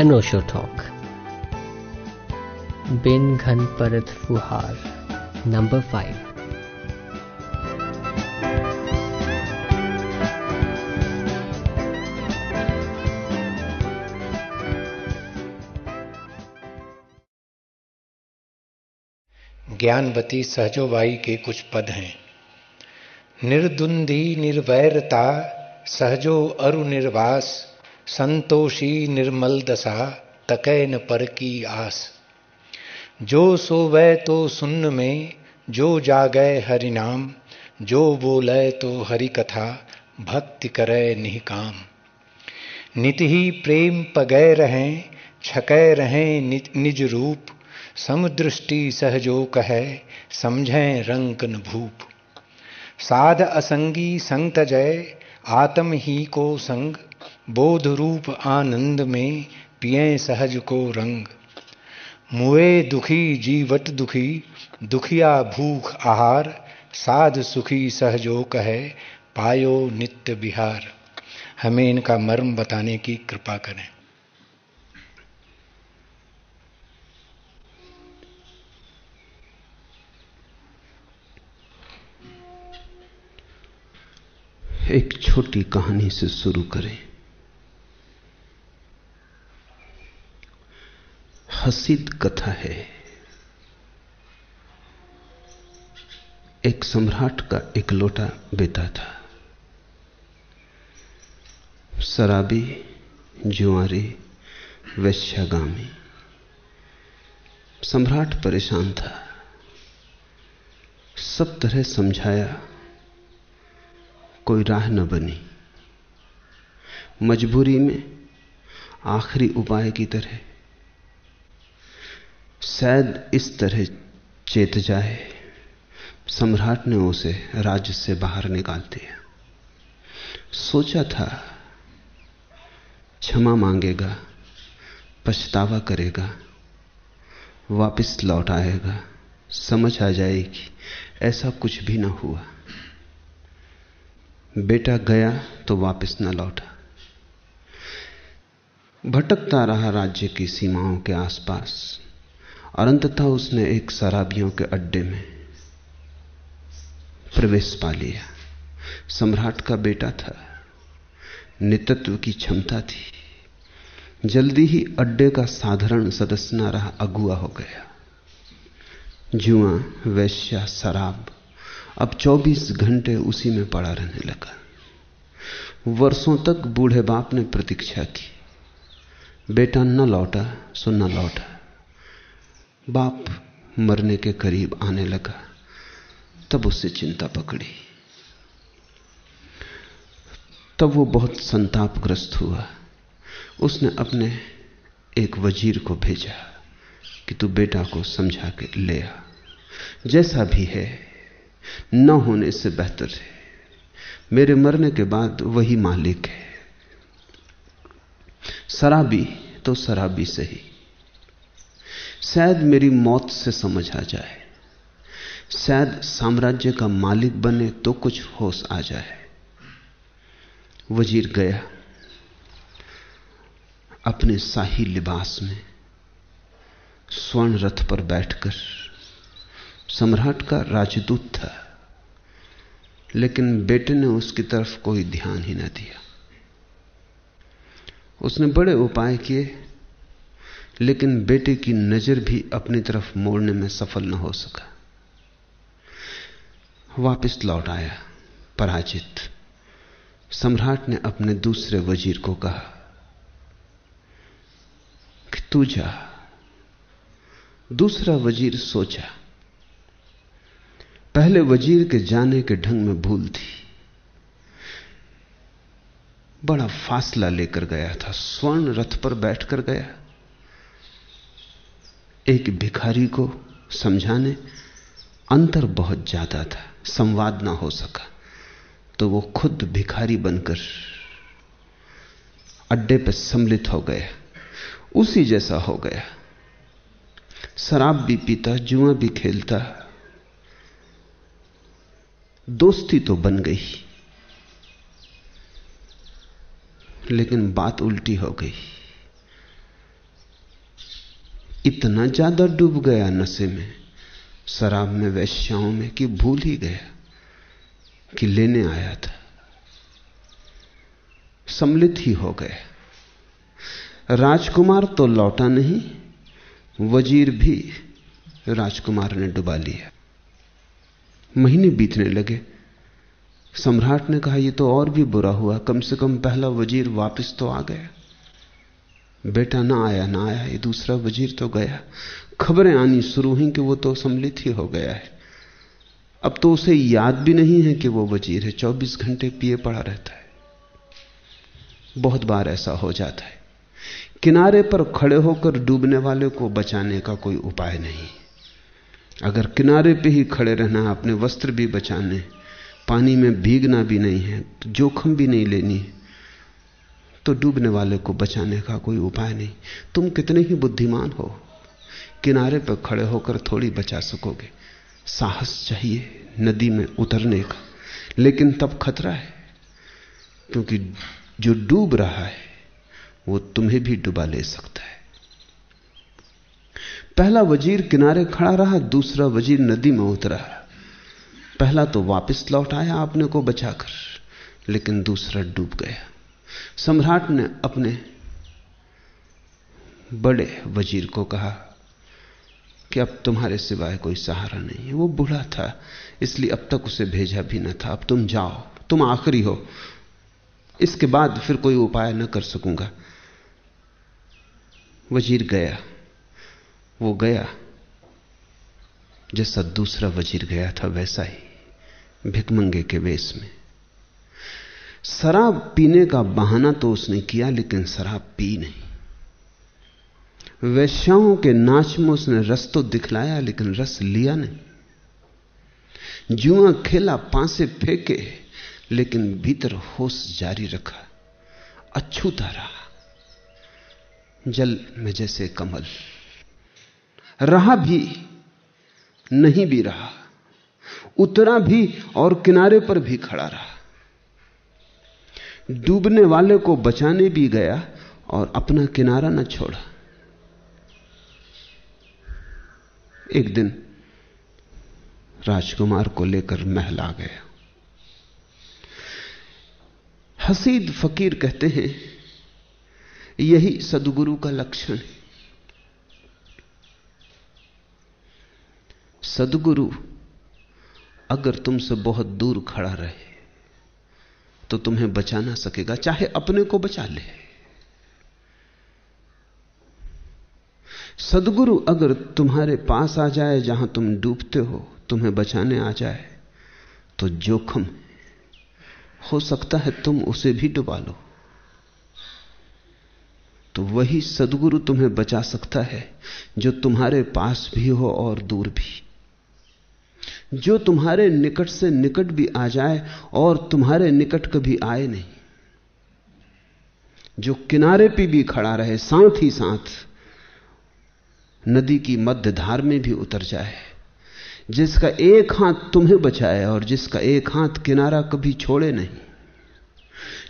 अनोशो talk. बिन घन परत फुहार, नंबर फाइव। ज्ञानवती सहजोबाई के कुछ पद हैं। निर्दुंदी निर्वैरता, सहजो अरु निर्वास संतोषी निर्मल दशा तकै न पर की आस। जो सोवै तो सुन्न में, जो जागै हरि नाम जो बोलै तो हरि कथा भक्ति करे निहकाम। नित ही प्रेम पगै रहें, छकै रहें निज रूप। समदृष्टि सहजो कहे, समझें रंक न भूप। साध असंगी संग तजय आत्म ही को संग। बोध रूप आनंद में पिए सहज को रंग। मुए दुखी, जीवट दुखी, दुखिया भूख आहार, साध सुखी सहजो कहे, पायो नित्य बिहार हमें इनका मर्म बताने की कृपा करें। एक छोटी कहानी से शुरू करें। हसीद कथा है। एक सम्राट का एक लोटा बेटा था। शराबी, जुआरी, वैश्यागामी। सम्राट परेशान था। सब तरह समझाया, कोई राह न बनी। मजबूरी में आखिरी उपाय की तरह शायद इस तरह चेत जाए, सम्राट ने उसे राज्य से बाहर निकाल दिया सोचा था, क्षमा मांगेगा, पछतावा करेगा, वापस लौट आएगा, समझ आ जाएगी ऐसा कुछ भी ना हुआ। बेटा गया तो वापस न लौटा। भटकता रहा राज्य की सीमाओं के आसपास। और अंततः उसने एक शराबियों के अड्डे में प्रवेश पा लिया। सम्राट का बेटा था। नेतृत्व की क्षमता थी। जल्दी ही अड्डे का साधारण सदस्य न रहा अगुआ हो गया। जुआ, वैश्या, शराब अब 24 घंटे उसी में पड़ा रहने लगा। वर्षों तक बूढ़े बाप ने प्रतीक्षा की। बेटा न लौटा, सो न लौटा। बाप मरने के करीब आने लगा, तब उससे चिंता पकड़ी। तब वो बहुत संतापग्रस्त हुआ। उसने अपने एक वज़ीर को भेजा कि तू बेटा को समझा के ले आ। जैसा भी है, न होने से बेहतर है। मेरे मरने के बाद वही मालिक है। शराबी तो शराबी सही शायद मेरी मौत से समझ आ जाए। शायद साम्राज्य का मालिक बने तो कुछ होश आ जाए। वज़ीर गया अपने शाही लिबास में, स्वर्ण रथ पर बैठकर। सम्राट का राजदूत था, लेकिन बेटे ने उसकी तरफ़ कोई ध्यान ही न दिया। उसने बड़े उपाय किए लेकिन बेटे की नज़र भी अपनी तरफ़ मोड़ने में सफल न हो सका। वापस लौट आया पराजित। सम्राट ने अपने दूसरे वज़ीर को कहा कि तू जा। दूसरा वज़ीर सोचा। पहले वज़ीर के जाने के ढंग में भूल थी। बड़ा फासला लेकर गया था, स्वर्ण रथ पर बैठकर गया। एक भिखारी को समझाने अंतर बहुत ज़्यादा था, संवाद ना हो सका। तो वो खुद भिखारी बनकर अड्डे पर सम्मिलित हो गया। उसी जैसा हो गया। शराब भी पीता, जुआ भी खेलता। दोस्ती तो बन गई। लेकिन बात उल्टी हो गई। इतना ज़्यादा डूब गया नशे में, शराब में, वैश्याओं में कि भूल ही गया कि लेने आया था। सम्मिलित ही हो गया। राजकुमार तो लौटा नहीं, वज़ीर भी राजकुमार ने डुबा लिया। महीने बीतने लगे। सम्राट ने कहा यह तो और भी बुरा हुआ, कम से कम पहला वज़ीर वापस तो आ गया। बेटा ना आया ना आया, ये दूसरा वज़ीर तो गया। खबरें आनी शुरू हुई कि वो तो सम्मिलित ही हो गया है। अब तो उसे याद भी नहीं है कि वो वज़ीर है। 24 घंटे पिए पड़ा रहता है। बहुत बार ऐसा हो जाता है। किनारे पर खड़े होकर डूबने वाले को बचाने का कोई उपाय नहीं। अगर किनारे पे ही खड़े रहना अपने वस्त्र भी बचाने, पानी में भीगना भी नहीं है तो जोखिम भी नहीं लेनी है। तो डूबने वाले को बचाने का कोई उपाय नहीं। तुम कितने ही बुद्धिमान हो, किनारे पर खड़े होकर थोड़ी बचा सकोगे। साहस चाहिए नदी में उतरने का, लेकिन तब खतरा है, क्योंकि जो डूब रहा है, वो तुम्हें भी डुबा ले सकता है। पहला वज़ीर किनारे खड़ा रहा, दूसरा वज़ीर नदी में उतरा। पहला तो वापस लौट आया अपने को बचाकर, लेकिन दूसरा डूब गया। सम्राट ने अपने बड़े वज़ीर को कहा कि अब तुम्हारे सिवाय कोई सहारा नहीं है। वो बूढ़ा था, इसलिए अब तक उसे भेजा भी न था। अब तुम जाओ, तुम आखिरी हो। इसके बाद फिर कोई उपाय न कर सकूँगा। वज़ीर गया। वो गया जैसा दूसरा वज़ीर गया था, वैसा ही भिकमंगे के वेश में। शराब पीने का बहाना तो उसने किया, लेकिन शराब पी नहीं। वैश्याओं के नाच में उसने रस तो दिखलाया, लेकिन रस लिया नहीं। जुआ खेला, पांसे फेंके, लेकिन भीतर होश जारी रखा, अछूता रहा। जल में जैसे कमल। रहा भी, नहीं भी रहा। उतरा भी और किनारे पर भी खड़ा रहा। डूबने वाले को बचाने भी गया और अपना किनारा न छोड़ा। एक दिन राजकुमार को लेकर महल आ गया। हसीद फकीर कहते हैं, यही सदगुरु का लक्षण है। सदगुरु, अगर तुमसे बहुत दूर खड़ा रहे तो तुम्हें बचा ना सकेगा, चाहे अपने को बचा ले। सदगुरु अगर तुम्हारे पास आ जाए, जहाँ तुम डूबते हो, तुम्हें बचाने आ जाए तो जोखम हो। सकता है तुम उसे भी डुबा लो। तो वही सदगुरु तुम्हें बचा सकता है, जो तुम्हारे पास भी हो और दूर भी। जो तुम्हारे निकट से निकट भी आ जाए और तुम्हारे निकट कभी आए नहीं। जो किनारे पे भी खड़ा रहे, साथ ही साथ नदी की मध्य धार में भी उतर जाए, जिसका एक हाथ तुम्हें बचाए और जिसका एक हाथ किनारा कभी छोड़े नहीं।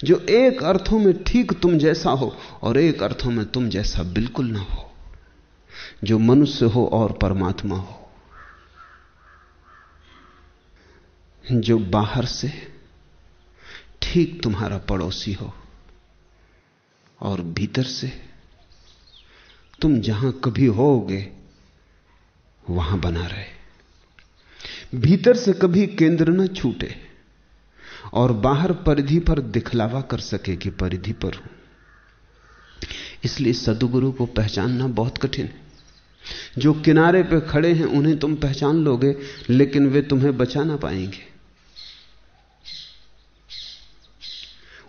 जो एक अर्थों में ठीक तुम जैसा हो और एक अर्थों में तुम जैसा बिल्कुल ना हो। जो मनुष्य हो और परमात्मा हो। जो बाहर से ठीक तुम्हारा पड़ोसी हो और भीतर से तुम जहाँ कभी होगे, वहाँ बना रहे। भीतर से कभी केंद्र न छूटे और बाहर परिधि पर दिखलावा कर सके कि परिधि पर हूँ। इसलिए सदगुरु को पहचानना बहुत कठिन है। जो किनारे पे खड़े हैं, उन्हें तुम पहचान लोगे, लेकिन वे तुम्हें बचा ना पाएँगे।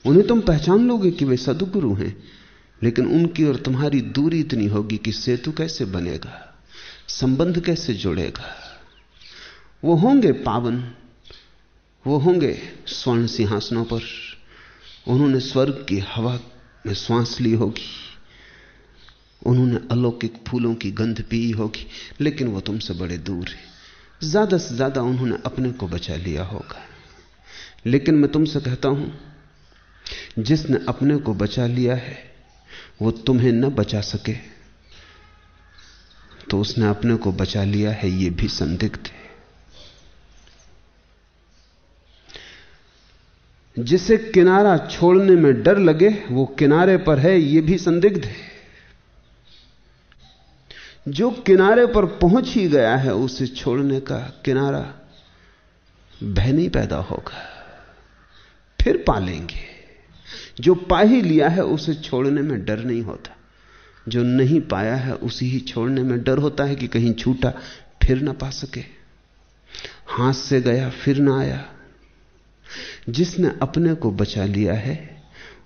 उन्हें तुम पहचान लोगे कि वे सदगुरु हैं, लेकिन उनकी और तुम्हारी दूरी इतनी होगी कि सेतु कैसे बनेगा, संबंध कैसे जुड़ेगा। वो होंगे पावन, वो होंगे स्वर्ण सिंहासनों पर। उन्होंने स्वर्ग की हवा में श्वास ली होगी। उन्होंने अलौकिक फूलों की गंध पी होगी, लेकिन वो तुमसे बड़े दूर है। ज़्यादा से ज़्यादा उन्होंने अपने को बचा लिया होगा। लेकिन मैं तुमसे कहता हूँ जिसने अपने को बचा लिया है, वो तुम्हें न बचा सके। तो उसने अपने को बचा लिया है यह भी संदिग्ध है। जिसे किनारा छोड़ने में डर लगे, वो किनारे पर है यह भी संदिग्ध है। जो किनारे पर पहुँच ही गया है, उसे छोड़ने का किनारा भय नहीं पैदा होगा। फिर पालेंगे। जो पा ही लिया है उसे छोड़ने में डर नहीं होता। जो नहीं पाया है उसी ही छोड़ने में डर होता है कि कहीं छूटा, फिर ना पा सके। हाथ से गया, फिर ना आया। जिसने अपने को बचा लिया है,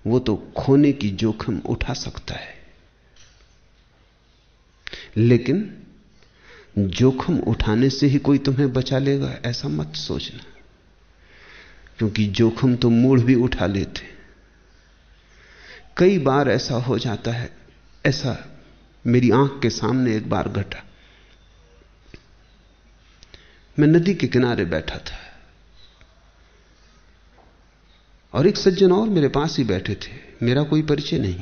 वो तो खोने की जोखिम उठा सकता है। लेकिन जोखिम उठाने से ही कोई तुम्हें बचा लेगा, ऐसा मत सोचना। क्योंकि जोखिम तो मूढ़ भी उठा लेते। कई बार ऐसा हो जाता है, ऐसा मेरी आँख के सामने एक बार घटा। मैं नदी के किनारे बैठा था और एक सज्जन और मेरे पास ही बैठे थे, मेरा कोई परिचय नहीं।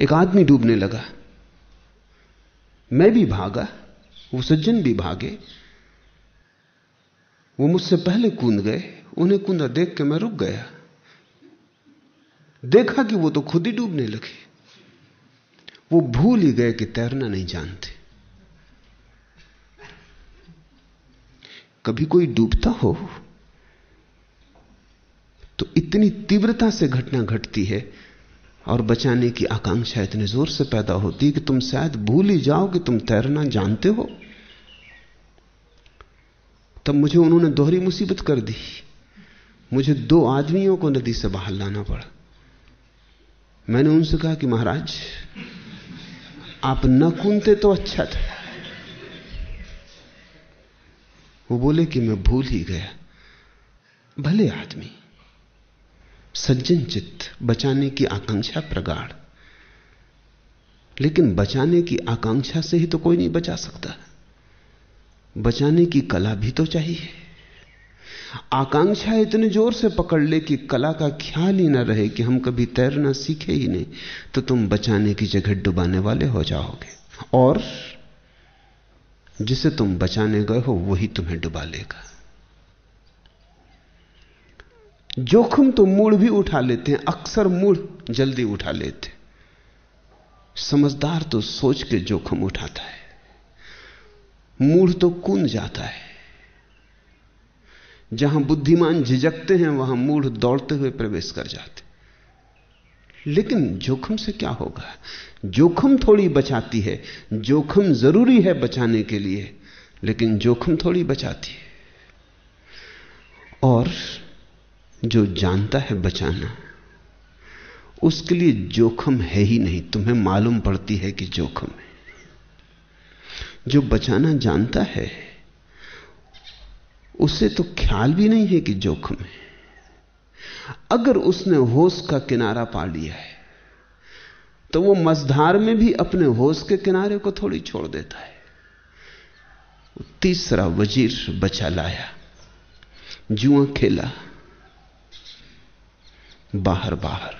एक आदमी डूबने लगा। मैं भी भागा, वो सज्जन भी भागे। वो मुझसे पहले कूद गए, उन्हें कूदा देख के मैं रुक गया। देखा कि वो तो खुद ही डूबने लगे। वो भूल ही गए कि तैरना नहीं जानते। कभी कोई डूबता हो तो इतनी तीव्रता से घटना घटती है और बचाने की आकांक्षा इतने ज़ोर से पैदा होती है कि तुम शायद भूल ही जाओ कि तुम तैरना जानते हो। तब मुझे उन्होंने दोहरी मुसीबत कर दी। मुझे दो आदमियों को नदी से बाहर लाना पड़ा। मैंने उनसे कहा कि महाराज, आप न कूदते तो अच्छा था। वो बोले कि मैं भूल ही गया। भले आदमी, सज्जन चित्त बचाने की आकांक्षा प्रगाढ़, लेकिन बचाने की आकांक्षा से ही तो कोई नहीं बचा सकता। बचाने की कला भी तो चाहिए। आकांक्षा इतने ज़ोर से पकड़ ले कि कला का ख्याल ही ना रहे कि हम कभी तैरना सीखे ही नहीं तो तुम बचाने की जगह डुबाने वाले हो जाओगे। और जिसे तुम बचाने गए हो, वही तुम्हें डुबा लेगा। जोखिम तो मूड भी उठा लेते हैं, अक्सर मूड जल्दी उठा लेते समझदार तो सोच के जोखिम उठाता है। मूड तो कूद जाता है। जहाँ बुद्धिमान झिझकते हैं, वहाँ मूढ़ दौड़ते हुए प्रवेश कर जाते लेकिन जोखिम से क्या होगा? जोखिम थोड़ी बचाती है। जोखिम ज़रूरी है बचाने के लिए, लेकिन जोखिम थोड़ी बचाती है। और जो जानता है बचाना, उसके लिए जोखिम है ही नहीं। तुम्हें मालूम पड़ती है कि जोखिम है। जो बचाना जानता है उसे तो ख्याल भी नहीं है कि जोखिम है। अगर उसने होश का किनारा पा लिया है तो वो मझधार में भी अपने होश के किनारे को थोड़ी छोड़ देता है। तीसरा वज़ीर बचा लाया, जुआ खेला बाहर बाहर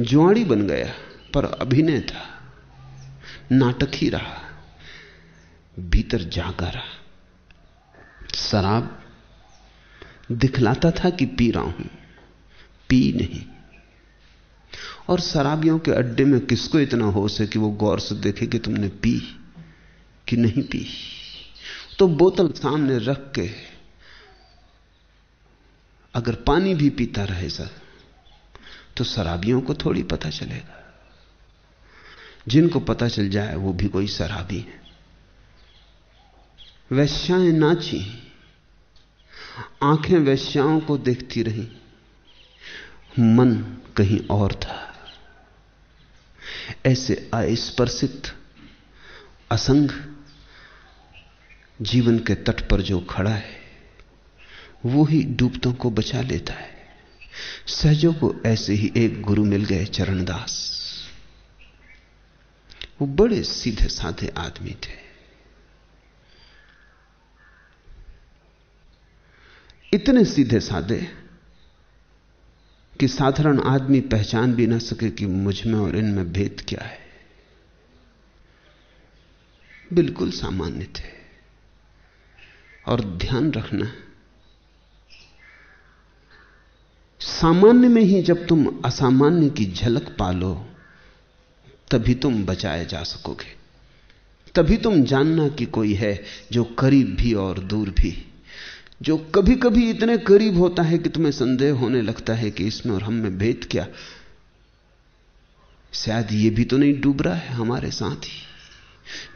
जुआड़ी बन गया, पर अभिनय था, नाटक ही रहा, भीतर जागा रहा। शराब दिखलाता था कि पी रहा हूँ, पी नहीं। और शराबियों के अड्डे में किसको इतना होश है कि वो गौर से देखे कि तुमने पी कि नहीं पी? तो बोतल सामने रख के अगर पानी भी पीता रहे सर तो शराबियों को थोड़ी पता चलेगा। जिनको पता चल जाए, वो भी कोई शराबी है। वैश्याएँ नाची आँखें वैश्याओं को देखती रही। मन कहीं और था। ऐसे अस्पर्शित, असंग जीवन के तट पर जो खड़ा है, वो ही डूबतों को बचा लेता है। सहजों को ऐसे ही एक गुरु मिल गए चरणदास। वो बड़े सीधे साधे आदमी थे। इतने सीधे साधे कि साधारण आदमी पहचान भी ना सके कि मुझमें और इनमें भेद क्या है। बिल्कुल सामान्य थे। और ध्यान रखना, सामान्य में ही जब तुम असामान्य की झलक पालो, तभी तुम बचाए जा सकोगे। तभी तुम जानना कि कोई है जो करीब भी और दूर भी। जो कभी कभी इतने करीब होता है कि तुम्हें संदेह होने लगता है कि इसमें और हम में भेद क्या? शायद ये भी तो नहीं डूब रहा है हमारे साथ ही।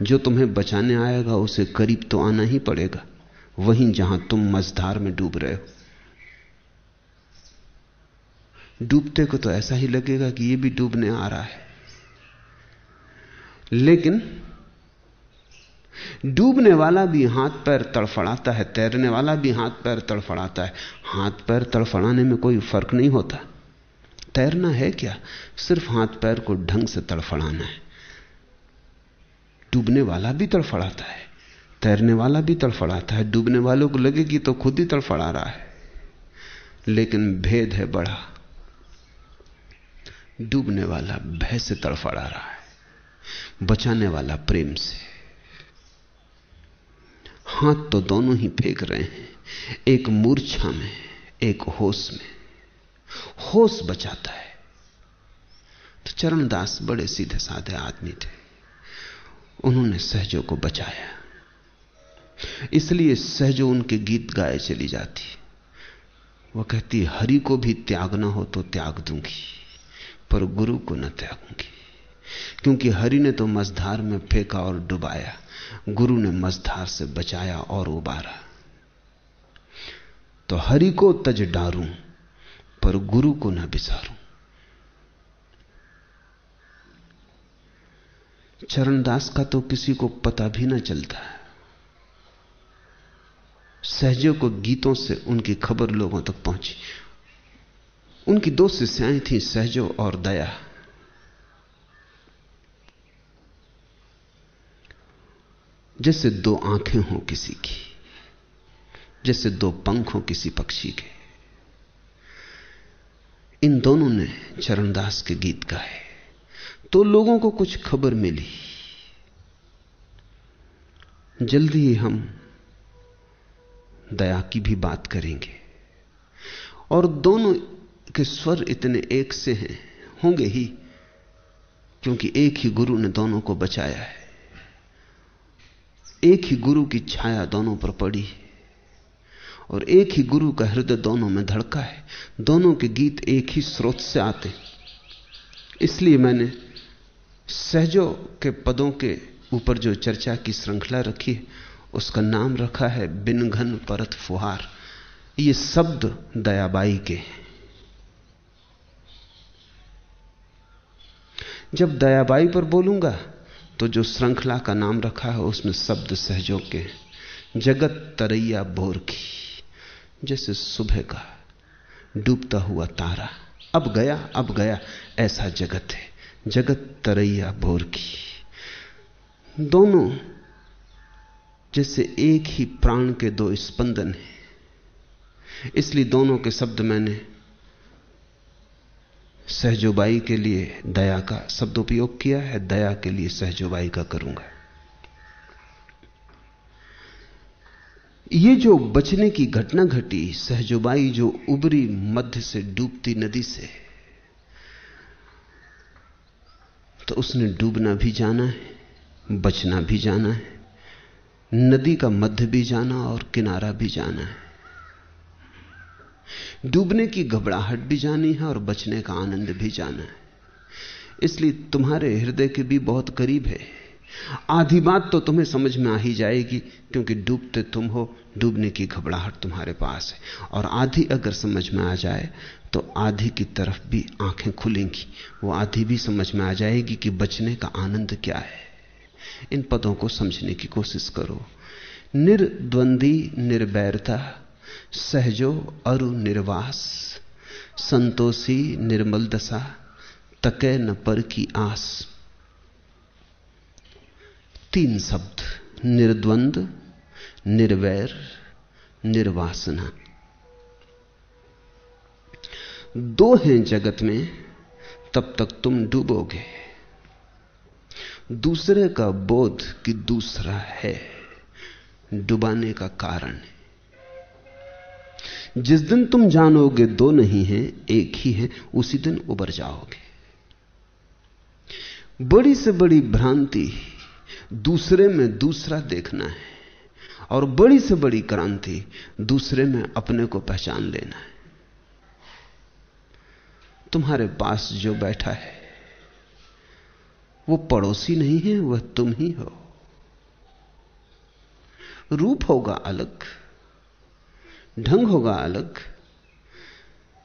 जो तुम्हें बचाने आएगा, उसे करीब तो आना ही पड़ेगा। वहीं जहाँ तुम मझधार में डूब रहे हो। डूबते को तो ऐसा ही लगेगा कि ये भी डूबने आ रहा है। लेकिन डूबने वाला भी हाथ पैर तड़फड़ाता है, तैरने वाला भी हाथ पैर तड़फड़ाता है। हाथ पैर तड़फड़ाने में कोई फ़र्क नहीं होता। तैरना है क्या? सिर्फ़ हाथ पैर को ढंग से तड़फड़ाना है। डूबने वाला भी तड़फड़ाता है, तैरने वाला भी तड़फड़ाता है। डूबने वालों को लगेगी तो खुद ही तड़फड़ा रहा है। लेकिन भेद है बड़ा। डूबने वाला भय से तड़फड़ा रहा है, बचाने वाला प्रेम से। हाथ तो दोनों ही फेंक रहे हैं। एक मूर्छा में, एक होश में। होश बचाता है। तो चरणदास बड़े सीधे साधे आदमी थे। उन्होंने सहजों को बचाया। इसलिए सहजो उनके गीत गाए चली जाती। वह कहती, हरि को भी त्यागना हो तो त्याग दूँगी, पर गुरु को न त्यागूँगी, क्योंकि हरि ने तो मझधार में फेंका और डुबाया। गुरु ने मझधार से बचाया और उबारा। तो हरि को तज डारूं, पर गुरु को न बिसारूं। चरणदास का तो किसी को पता भी ना चलता है। सहजों को गीतों से उनकी खबर लोगों तक पहुँची। उनकी दो शिष्याएँ थी, सहजो और दया। जैसे दो आँखें हों किसी की, जैसे दो पंख हों किसी पक्षी के। इन दोनों ने चरणदास के गीत गाए तो लोगों को कुछ खबर मिली। जल्दी ही हम दया की भी बात करेंगे। और दोनों के स्वर इतने एक से हैं, होंगे ही, क्योंकि एक ही गुरु ने दोनों को बचाया है। एक ही गुरु की छाया दोनों पर पड़ी है। और एक ही गुरु का हृदय दोनों में धड़का है। दोनों के गीत एक ही स्रोत से आते इसलिए मैंने सहजों के पदों के ऊपर जो चर्चा की श्रृंखला रखी है, उसका नाम रखा है बिन घन परत फुहार। ये शब्द दयाबाई के हैं। जब दयाबाई पर बोलूँगा तो जो श्रृंखला का नाम रखा है उसमें शब्द सहजों के जगत तरैया भोर की, जैसे सुबह का डूबता हुआ तारा। अब गया अब गया, ऐसा जगत है, जगत तरैया भोर की। दोनों जैसे एक ही प्राण के दो स्पंदन हैं। इसलिए दोनों के शब्द मैंने सहजोबाई के लिए दया का शब्द उपयोग किया है, दया के लिए सहजोबाई का करूँगा। ये जो बचने की घटना घटी, सहजोबाई जो उबरी मध्य से डूबती नदी से तो उसने डूबना भी जाना है, बचना भी जाना है, नदी का मध्य भी जाना और किनारा भी जाना है। डूबने की घबराहट भी जानी है और बचने का आनंद भी जाना है। इसलिए तुम्हारे हृदय के भी बहुत करीब है। आधी बात तो तुम्हें समझ में आ ही जाएगी, क्योंकि डूबते तुम हो, डूबने की घबराहट तुम्हारे पास है। और आधी अगर समझ में आ जाए तो आधी की तरफ़ भी आँखें खुलेंगी। वो आधी भी समझ में आ जाएगी कि बचने का आनंद क्या है। इन पदों को समझने की कोशिश करो। निर्द्वंदी निर्बैरता सहजो अरु निर्वास, संतोषी निर्मल दशा, तके न पर की आस। तीन शब्द, निर्द्वंद, निर्वैर, निर्वासना। दो हैं जगत में, तब तक तुम डूबोगे। दूसरे का बोध कि दूसरा है, डुबाने का कारण है। जिस दिन तुम जानोगे दो नहीं है, एक ही है, उसी दिन उबर जाओगे। बड़ी से बड़ी भ्रांति दूसरे में दूसरा देखना है और बड़ी से बड़ी क्रांति दूसरे में अपने को पहचान लेना है। तुम्हारे पास जो बैठा है, वो पड़ोसी नहीं है, वह तुम ही हो। रूप होगा अलग। ढंग होगा अलग,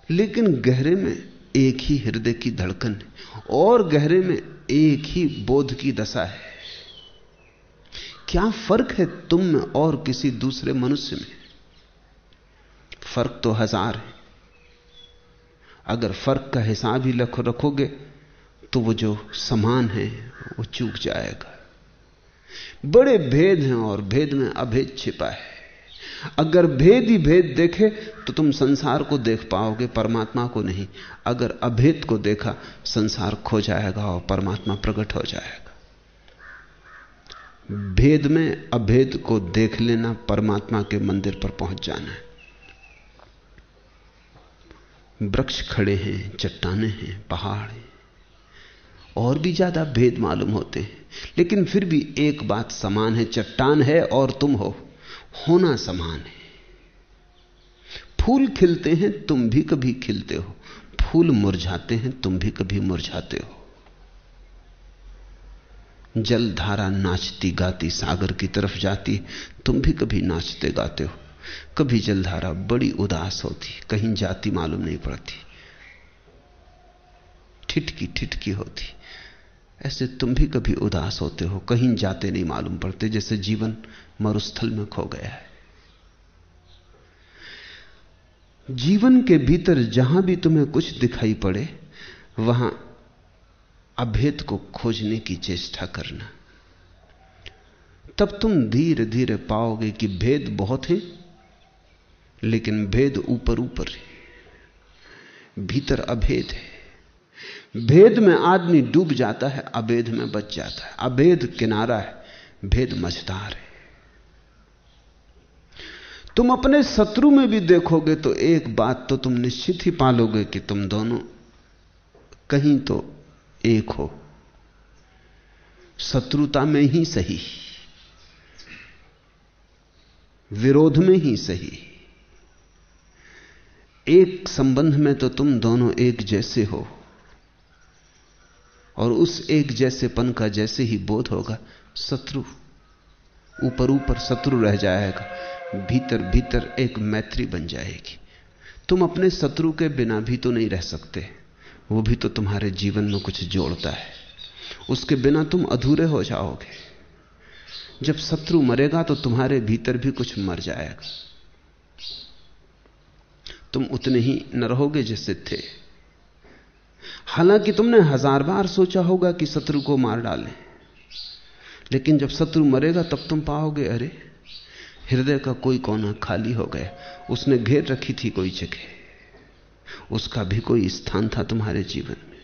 लेकिन गहरे में एक ही हृदय की धड़कन है और गहरे में एक ही बोध की दशा है। क्या फ़र्क है तुम में और किसी दूसरे मनुष्य में? फ़र्क तो हज़ार है। अगर फ़र्क का हिसाब ही लख रखोगे तो वो जो समान है, वो चूक जाएगा। बड़े भेद हैं और भेद में अभेद छिपा है। अगर भेद ही भेद देखे तो तुम संसार को देख पाओगे, परमात्मा को नहीं। अगर अभेद को देखा, संसार खो जाएगा और परमात्मा प्रकट हो जाएगा। भेद में अभेद को देख लेना, परमात्मा के मंदिर पर पहुँच जाना है। वृक्ष खड़े हैं, चट्टाने हैं, पहाड़ हैं। और भी ज़्यादा भेद मालूम होते हैं। लेकिन फिर भी एक बात समान है, चट्टान है और तुम हो। होना समान है। फूल खिलते हैं, तुम भी कभी खिलते हो। फूल मुरझाते हैं, तुम भी कभी मुरझाते हो। जल धारा नाचती गाती सागर की तरफ़ जाती, तुम भी कभी नाचते गाते हो। कभी जलधारा बड़ी उदास होती, कहीं जाती मालूम नहीं पड़ती। ठिठकी ठिठकी होती। ऐसे तुम भी कभी उदास होते हो, कहीं जाते नहीं मालूम पड़ते, जैसे जीवन मरुस्थल में खो गया है। जीवन के भीतर जहाँ भी तुम्हें कुछ दिखाई पड़े, वहाँ अभेद को खोजने की चेष्टा करना। तब तुम धीरे धीरे पाओगे कि भेद बहुत है, लेकिन भेद ऊपर ऊपर है, भीतर अभेद है। भेद में आदमी डूब जाता है, अभेद में बच जाता है। अभेद किनारा है, भेद मझदार है। तुम अपने शत्रु में भी देखोगे तो एक बात तो तुम निश्चित ही पालोगे कि तुम दोनों कहीं तो एक हो। शत्रुता में ही सही, विरोध में ही सही। एक संबंध में तो तुम दोनों एक जैसे हो। और उस एक जैसेपन का जैसे ही बोध होगा, शत्रु, ऊपर ऊपर शत्रु रह जाएगा, भीतर भीतर एक मैत्री बन जाएगी। तुम अपने शत्रु के बिना भी तो नहीं रह सकते, वो भी तो तुम्हारे जीवन में कुछ जोड़ता है। उसके बिना तुम अधूरे हो जाओगे। जब शत्रु मरेगा तो तुम्हारे भीतर भी कुछ मर जाएगा। तुम उतने ही न रहोगे जैसे थे। हालाँकि तुमने हज़ार बार सोचा होगा कि शत्रु को मार डालें। लेकिन जब शत्रु मरेगा, तब तुम पाओगे, अरे, हृदय का कोई कोना खाली हो गया। उसने घेर रखी थी कोई जगह। उसका भी कोई स्थान था तुम्हारे जीवन में।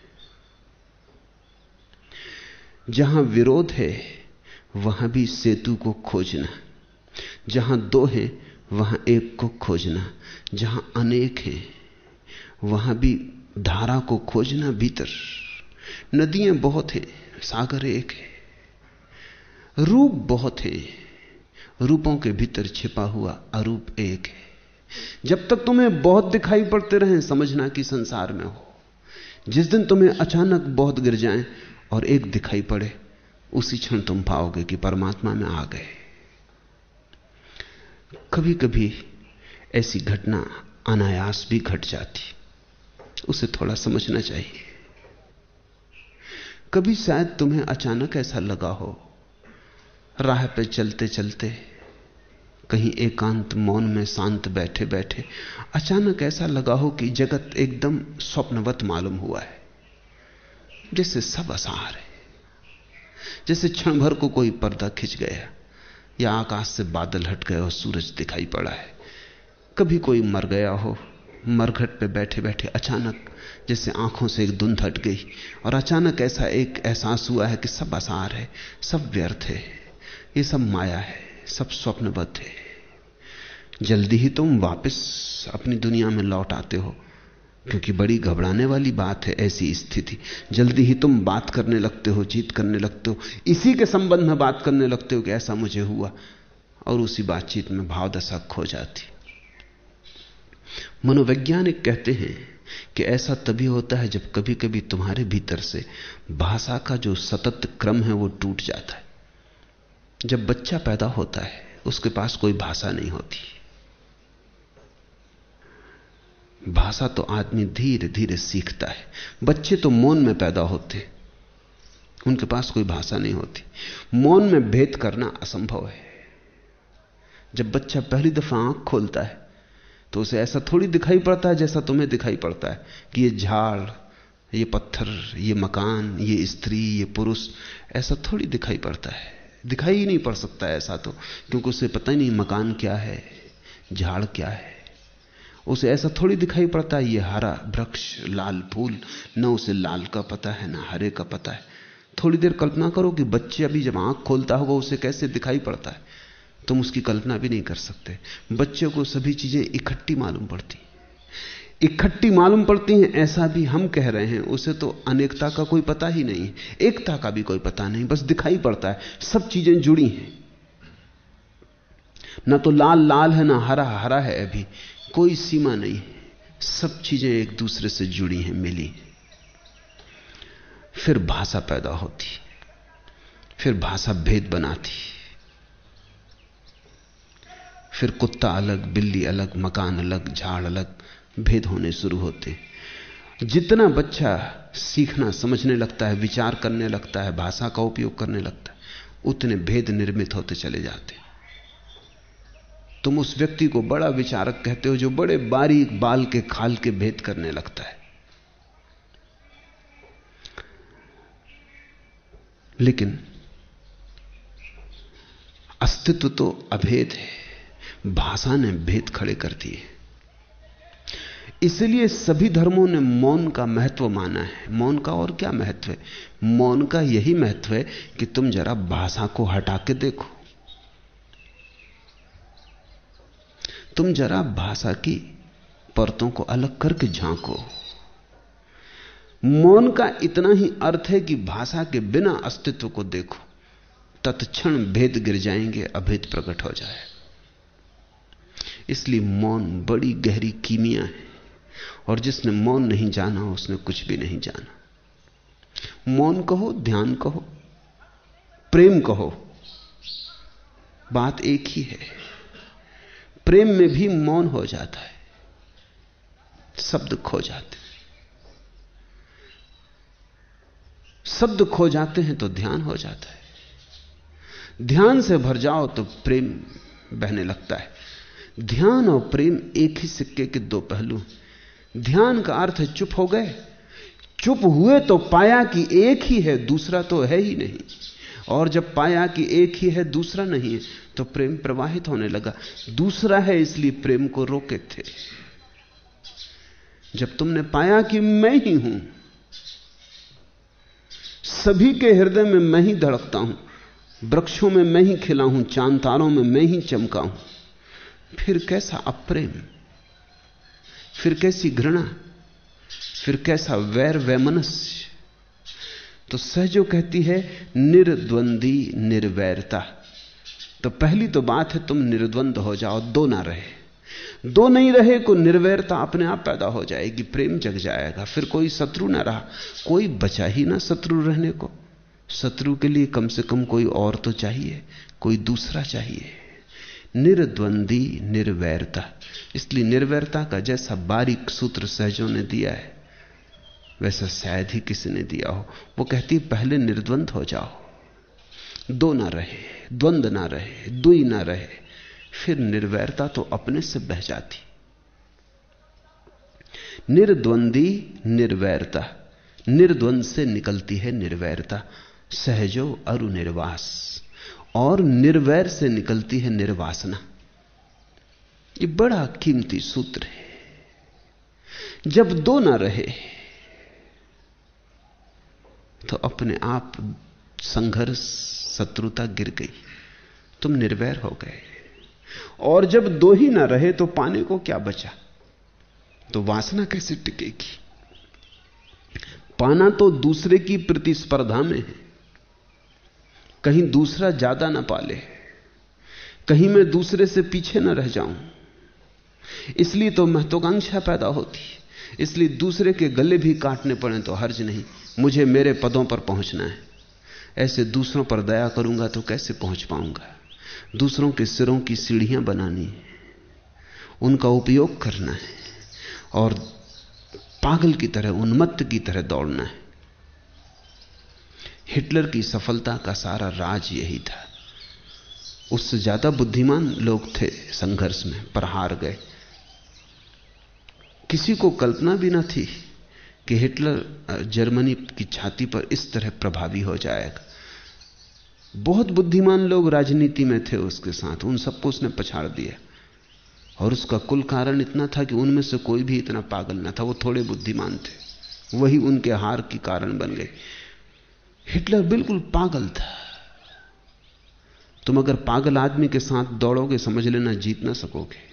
जहाँ विरोध है, वहाँ भी सेतु को खोजना। जहाँ दो है, वहाँ एक को खोजना। जहाँ अनेक है, वहाँ भी धारा को खोजना भीतर नदियाँ बहुत है, सागर एक है। रूप बहुत है, रूपों के भीतर छिपा हुआ अरूप एक है। जब तक तुम्हें बहुत दिखाई पड़ते रहे, समझना कि संसार में हो। जिस दिन तुम्हें अचानक बहुत गिर जाए और एक दिखाई पड़े, उसी क्षण तुम पाओगे कि परमात्मा में आ गए। कभी कभी ऐसी घटना अनायास भी घट जाती। उसे थोड़ा समझना चाहिए। कभी शायद तुम्हें अचानक ऐसा लगा हो, राह पे चलते चलते, कहीं एकांत मौन में शांत बैठे बैठे, अचानक ऐसा लगा हो कि जगत एकदम स्वप्नवत मालूम हुआ है, जैसे सब असार है, जैसे क्षण भर को कोई पर्दा खिंच गया, या आकाश से बादल हट गए और सूरज दिखाई पड़ा है। कभी कोई मर गया हो मरघट पे बैठे बैठे अचानक जैसे आँखों से एक धुंध हट गई। और अचानक ऐसा एक एहसास हुआ है कि सब आसार है, सब व्यर्थ है, ये सब माया है, सब स्वप्नबद्ध है। जल्दी ही तुम वापस अपनी दुनिया में लौट आते हो, क्योंकि बड़ी घबराने वाली बात है ऐसी स्थिति। जल्दी ही तुम बात करने लगते हो, जीत करने लगते हो, इसी के संबंध में बात करने लगते हो कि ऐसा मुझे हुआ, और उसी बातचीत में भाव दशा खो जाती। मनोवैज्ञानिक कहते हैं कि ऐसा तभी होता है जब कभी कभी तुम्हारे भीतर से भाषा का जो सतत क्रम है वो टूट जाता है। जब बच्चा पैदा होता है, उसके पास कोई भाषा नहीं होती। भाषा तो आदमी धीरे धीरे सीखता है। बच्चे तो मौन में पैदा होते उनके पास कोई भाषा नहीं होती। मौन में भेद करना असंभव है। जब बच्चा पहली दफ़ा आँख खोलता है तो उसे ऐसा थोड़ी दिखाई पड़ता है जैसा तुम्हें दिखाई पड़ता है कि ये झाड़, ये पत्थर, ये मकान, ये स्त्री, ये पुरुष, ऐसा थोड़ी दिखाई पड़ता है। दिखाई ही नहीं पड़ सकता ऐसा तो क्योंकि उसे पता ही नहीं मकान क्या है, झाड़ क्या है। उसे ऐसा थोड़ी दिखाई पड़ता है, ये हरा वृक्ष, लाल फूल, न उसे लाल का पता है, ना हरे का पता है। थोड़ी देर कल्पना करो कि बच्चे अभी जब आँख खोलता होगा, उसे कैसे दिखाई पड़ता है? तुम उसकी कल्पना भी नहीं कर सकते। बच्चे को सभी चीज़ें इकट्ठी मालूम पड़ती। इकट्ठी मालूम पड़ती हैं, ऐसा भी हम कह रहे हैं, उसे तो अनेकता का कोई पता ही नहीं। एकता का भी कोई पता नहीं, बस दिखाई पड़ता है, सब चीज़ें जुड़ी हैं। ना तो लाल लाल है, ना हरा हरा है अभी, कोई सीमा नहीं सब चीज़ें एक दूसरे से जुड़ी हैं, मिली। फिर भाषा पैदा होती, फिर भाषा भेद बनाती। फिर कुत्ता अलग, बिल्ली अलग, मकान अलग, झाड़ अलग, भेद होने शुरू होते। जितना बच्चा सीखना, समझने लगता है, विचार करने लगता है, भाषा का उपयोग करने लगता है, उतने भेद निर्मित होते चले जाते। तुम उस व्यक्ति को बड़ा विचारक कहते हो जो बड़े बारीक बाल के खाल के भेद करने लगता है। लेकिन अस्तित्व तो अभेद है। भाषा ने भेद खड़े कर दिए। इसलिए सभी धर्मों ने मौन का महत्व माना है। मौन का और क्या महत्व है? मौन का यही महत्व है कि तुम जरा भाषा को हटा के देखो। तुम जरा भाषा की परतों को अलग करके झांको। मौन का इतना ही अर्थ है कि भाषा के बिना अस्तित्व को देखो। तत्क्षण भेद गिर जाएँगे, अभेद प्रकट हो जाए इसलिए मौन बड़ी गहरी कीमिया है। और जिसने मौन नहीं जाना, उसने कुछ भी नहीं जाना। मौन कहो, ध्यान कहो, प्रेम कहो, बात एक ही है। प्रेम में भी मौन हो जाता है, शब्द खो जाते हैं। शब्द खो जाते हैं तो ध्यान हो जाता है। ध्यान से भर जाओ तो प्रेम बहने लगता है। ध्यान और प्रेम एक ही सिक्के के दो पहलू ध्यान का अर्थ है चुप हो गए। चुप हुए तो पाया कि एक ही है, दूसरा तो है ही नहीं। और जब पाया कि एक ही है, दूसरा नहीं है तो प्रेम प्रवाहित होने लगा। दूसरा है इसलिए प्रेम को रोके थे। जब तुमने पाया कि मैं ही हूँ, सभी के हृदय में मैं ही धड़कता हूँ, वृक्षों में मैं ही खिला हूँ चाँद तारों में मैं ही चमका हूँ फिर कैसा अप्रेम? फिर कैसी घृणा? फिर कैसा वैर वैमनस्य? तो सहजो कहती है, निर्द्वंदी, निर्वैरता। तो पहली तो बात है, तुम निर्द्वंद हो जाओ, दो ना रहे। दो नहीं रहे को निर्वैरता अपने आप पैदा हो जाएगी, प्रेम जग जाएगा। फिर कोई शत्रु ना रहा, कोई बचा ही ना शत्रु रहने को। शत्रु के लिए कम से कम कोई और तो चाहिए, कोई दूसरा चाहिए। निर्द्वंदी, निर्वैरता। इसलिए निर्वैरता का जैसा बारीक सूत्र सहजों ने दिया है, वैसा शायद ही किसी ने दिया हो। वो कहती पहले निर्द्वंद हो जाओ। दो ना रहे, द्वंद ना रहे, दुई ना रहे, फिर निर्वैरता तो अपने से बह जाती। निर्द्वंदी, निर्वैरता। निर्द्वंद से निकलती है निर्वैरता। सहजो अरु निर्वास और निर्वैर से निकलती है निर्वासना। ये बड़ा कीमती सूत्र है। जब दो ना रहे तो अपने आप संघर्ष, शत्रुता गिर गई। तुम निर्वैर हो गए। और जब दो ही ना रहे तो पाने को क्या बचा? तो वासना कैसे टिकेगी? पाना तो दूसरे की प्रतिस्पर्धा में है। कहीं दूसरा ज़्यादा ना पाले, कहीं मैं दूसरे से पीछे ना रह जाऊँ। इसलिए तो महत्वाकांक्षा पैदा होती इसलिए दूसरे के गले भी काटने पड़े तो हर्ज नहीं। मुझे मेरे पदों पर पहुँचना है। ऐसे दूसरों पर दया करूँगा तो कैसे पहुँच पाऊँगा? दूसरों के सिरों की सीढ़ियाँ बनानी है। उनका उपयोग करना है। और पागल की तरह, उन्मत्त की तरह दौड़ना है। हिटलर की सफलता का सारा राज यही था। उससे ज़्यादा बुद्धिमान लोग थे संघर्ष में, पर हार गए। किसी को कल्पना भी ना थी कि हिटलर जर्मनी की छाती पर इस तरह प्रभावी हो जाएगा। बहुत बुद्धिमान लोग राजनीति में थे उसके साथ, उन सबको उसने पछाड़ दिया। और उसका कुल कारण इतना था कि उनमें से कोई भी इतना पागल ना था, वो थोड़े बुद्धिमान थे। वही उनके हार की कारण बन गए। हिटलर बिल्कुल पागल था। तुम अगर पागल आदमी के साथ दौड़ोगे, समझ लेना जीत ना सकोगे।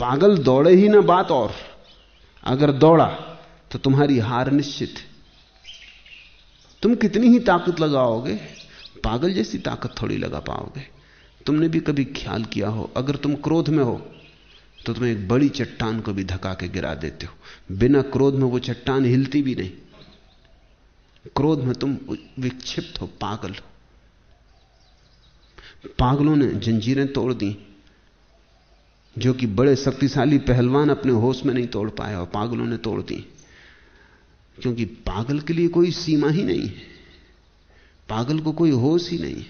पागल दौड़े ही ना बात और। अगर दौड़ा तो तुम्हारी हार निश्चित। तुम कितनी ही ताकत लगाओगे, पागल जैसी ताकत थोड़ी लगा पाओगे। तुमने भी कभी ख्याल किया हो, अगर तुम क्रोध में हो तो तुम एक बड़ी चट्टान को भी धका के गिरा देते हो। बिना क्रोध में वो चट्टान हिलती भी नहीं। क्रोध में तुम विक्षिप्त हो, पागल हो। पागलों ने जंजीरें तोड़ दी, जो कि बड़े शक्तिशाली पहलवान अपने होश में नहीं तोड़ पाए, और पागलों ने तोड़ दी। क्योंकि पागल के लिए कोई सीमा ही नहीं है। पागल को कोई होश ही नहीं है।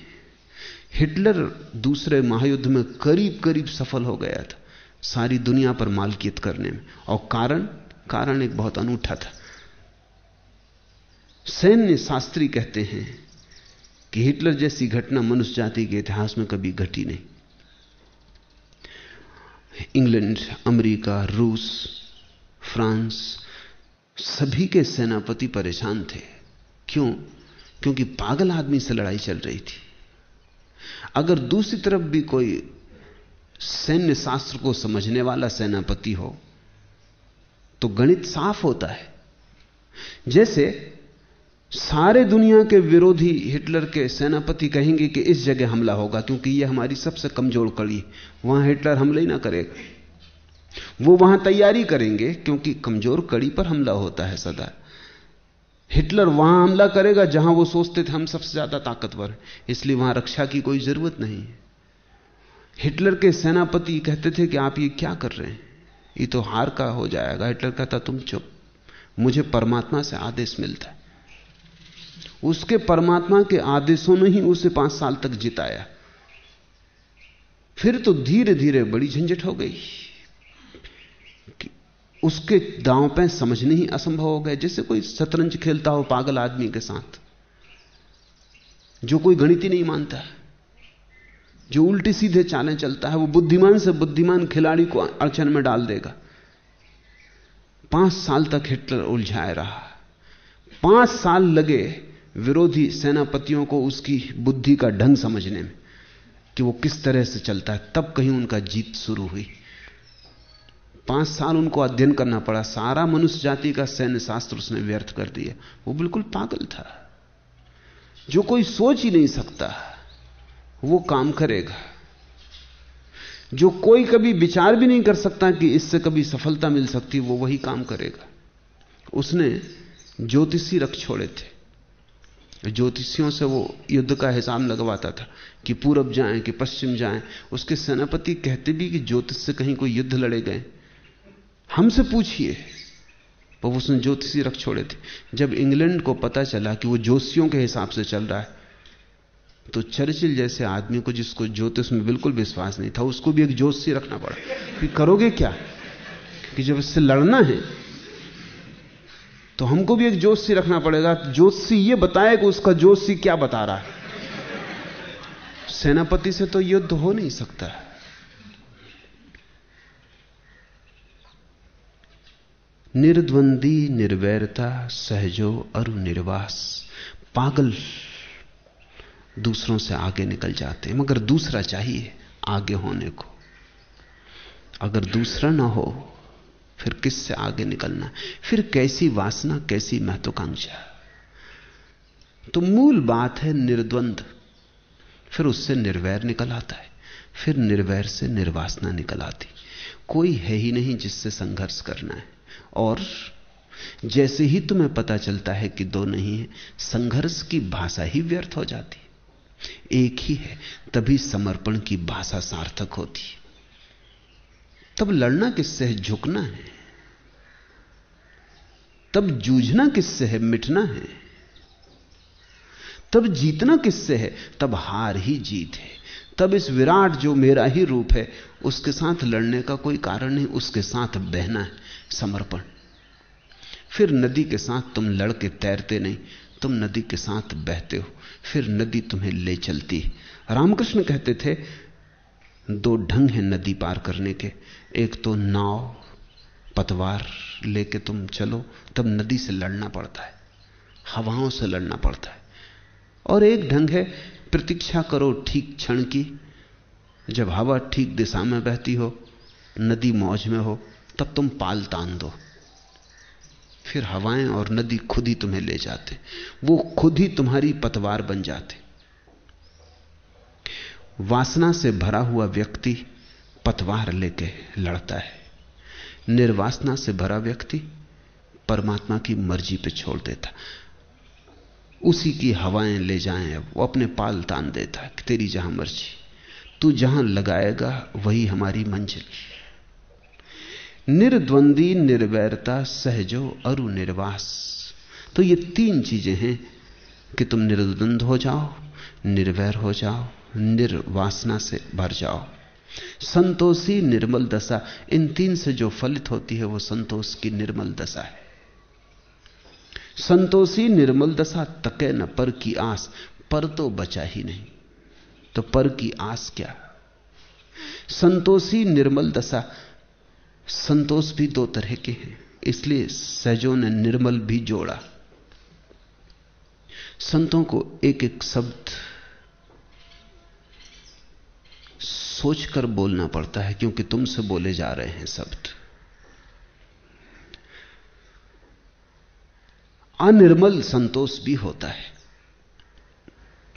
हिटलर दूसरे महायुद्ध में करीब करीब सफल हो गया था, सारी दुनिया पर मालकियत करने में। और कारण कारण एक बहुत अनूठा था। सैन्य शास्त्री कहते हैं कि हिटलर जैसी घटना मनुष्य जाति के इतिहास में कभी घटी नहीं। इंग्लैंड, अमेरिका, रूस, फ्रांस सभी के सेनापति परेशान थे। क्यों? क्योंकि पागल आदमी से लड़ाई चल रही थी। अगर दूसरी तरफ़ भी कोई सैन्य शास्त्र को समझने वाला सेनापति हो तो गणित साफ़ होता है। जैसे सारे दुनिया के विरोधी हिटलर के सेनापति कहेंगे कि इस जगह हमला होगा, क्योंकि यह हमारी सबसे कमज़ोर कड़ी वहाँ हिटलर हमले ही ना करेगा। वो वहाँ तैयारी करेंगे, क्योंकि कमज़ोर कड़ी पर हमला होता है सदा। हिटलर वहाँ हमला करेगा जहाँ वो सोचते थे हम सबसे ज़्यादा ताकतवर इसलिए वहाँ रक्षा की कोई ज़रूरत नहीं हिटलर के सेनापति कहते थे कि आप ये क्या कर रहे हैं? ये तो हार का हो जाएगा। हिटलर कहता, तुम चुप। मुझे परमात्मा से आदेश मिलता है। उसके परमात्मा के आदेशों ने ही उसे पाँच साल तक जिताया। फिर तो धीरे धीरे बड़ी झंझट हो गई कि उसके दांव पे समझने ही असंभव हो गए जैसे कोई शतरंज खेलता हो पागल आदमी के साथ, जो कोई गणित ही नहीं मानता, जो उल्टी सीधे चालें चलता है, वो बुद्धिमान से बुद्धिमान खिलाड़ी को अड़चन में डाल देगा। पाँच साल तक हिटलर उलझाए रहा। पाँच साल लगे विरोधी सेनापतियों को उसकी बुद्धि का ढंग समझने में कि वो किस तरह से चलता है। तब कहीं उनका जीत शुरू हुई। पाँच साल उनको अध्ययन करना पड़ा। सारा मनुष्य जाति का सैन्य शास्त्र उसने व्यर्थ कर दिया। वो बिल्कुल पागल था। जो कोई सोच ही नहीं सकता, वो काम करेगा। जो कोई कभी विचार भी नहीं कर सकता कि इससे कभी सफलता मिल सकती, वो वही काम करेगा। उसने ज्योतिषी रख छोड़े थे। ज्योतिषियों से वो युद्ध का हिसाब लगवाता था कि पूरब जाएँ, कि पश्चिम जाएँ। उसके सेनापति कहते भी कि ज्योतिष से कहीं कोई युद्ध लड़े गए। हमसे पूछिए। पर उसने ज्योतिषी रख छोड़े थे। जब इंग्लैंड को पता चला कि वो ज्योतिषियों के हिसाब से चल रहा है तो चर्चिल जैसे आदमी को जिसको ज्योतिष में बिल्कुल विश्वास नहीं था, उसको भी एक ज्योतिषी रखना पड़ा कि करोगे क्या? कि जब इससे लड़ना है तो हमको भी एक ज्योतिषी रखना पड़ेगा। ज्योतिषी ये बताए कि उसका ज्योतिषी क्या बता रहा है? सेनापति से तो युद्ध हो नहीं सकता। निर्द्वंदी, निर्वैरता, सहजो अरु निर्वास पागल दूसरों से आगे निकल जाते हैं। मगर दूसरा चाहिए आगे होने को। अगर दूसरा ना हो फिर किससे आगे निकलना? फिर कैसी वासना, कैसी महत्वाकांक्षा? तो मूल बात है निर्द्वंद। फिर उससे निर्वैर निकल आता है। फिर निर्वैर से निर्वासना निकल आती। कोई है ही नहीं जिससे संघर्ष करना है। और जैसे ही तुम्हें पता चलता है कि दो नहीं है, संघर्ष की भाषा ही व्यर्थ हो जाती एक ही है, तभी समर्पण की भाषा सार्थक होती तब लड़ना किससे है? झुकना है। तब जूझना किससे है? मिटना है। तब जीतना किससे है? तब हार ही जीत है। तब इस विराट जो मेरा ही रूप है, उसके साथ लड़ने का कोई कारण नहीं, उसके साथ बहना है। समर्पण। फिर नदी के साथ तुम लड़के तैरते नहीं, तुम नदी के साथ बहते हो। फिर नदी तुम्हें ले चलती है। रामकृष्ण कहते थे, दो ढंग हैं नदी पार करने के। एक तो नाव, पतवार लेके तुम चलो, तब नदी से लड़ना पड़ता है, हवाओं से लड़ना पड़ता है। और एक ढंग है, प्रतीक्षा करो ठीक क्षण की। जब हवा ठीक दिशा में बहती हो, नदी मौज में हो, तब तुम पाल तान दो। फिर हवाएँ और नदी खुद ही तुम्हें ले जाते, वो खुद ही तुम्हारी पतवार बन जाते। वासना से भरा हुआ व्यक्ति पतवार लेके लड़ता है। निर्वासना से भरा व्यक्ति परमात्मा की मर्ज़ी पे छोड़ देता। उसी की हवाएँ ले जाएँ वो अपने पाल तान देता कि तेरी जहाँ मर्ज़ी, तू जहाँ लगाएगा, वही हमारी मंजिल। निर्द्वंदी, निर्वैरता, सहजो अरु निर्वास। तो ये तीन चीज़ें हैं कि तुम निर्द्वंद हो जाओ, निर्वैर हो जाओ, निर्वासना से भर जाओ। संतोषी निर्मल दशा। इन तीन से जो फलित होती है, वो संतोष की निर्मल दशा है। संतोषी निर्मल दशा, तके न पर की आस। पर तो बचा ही नहीं। तो पर की आस क्या? संतोषी निर्मल दशा। संतोष भी दो तरह के हैं। इसलिए सहजों ने निर्मल भी जोड़ा। संतों को एक एक शब्द सोचकर बोलना पड़ता है, क्योंकि तुमसे बोले जा रहे हैं शब्द। अनिर्मल संतोष भी होता है।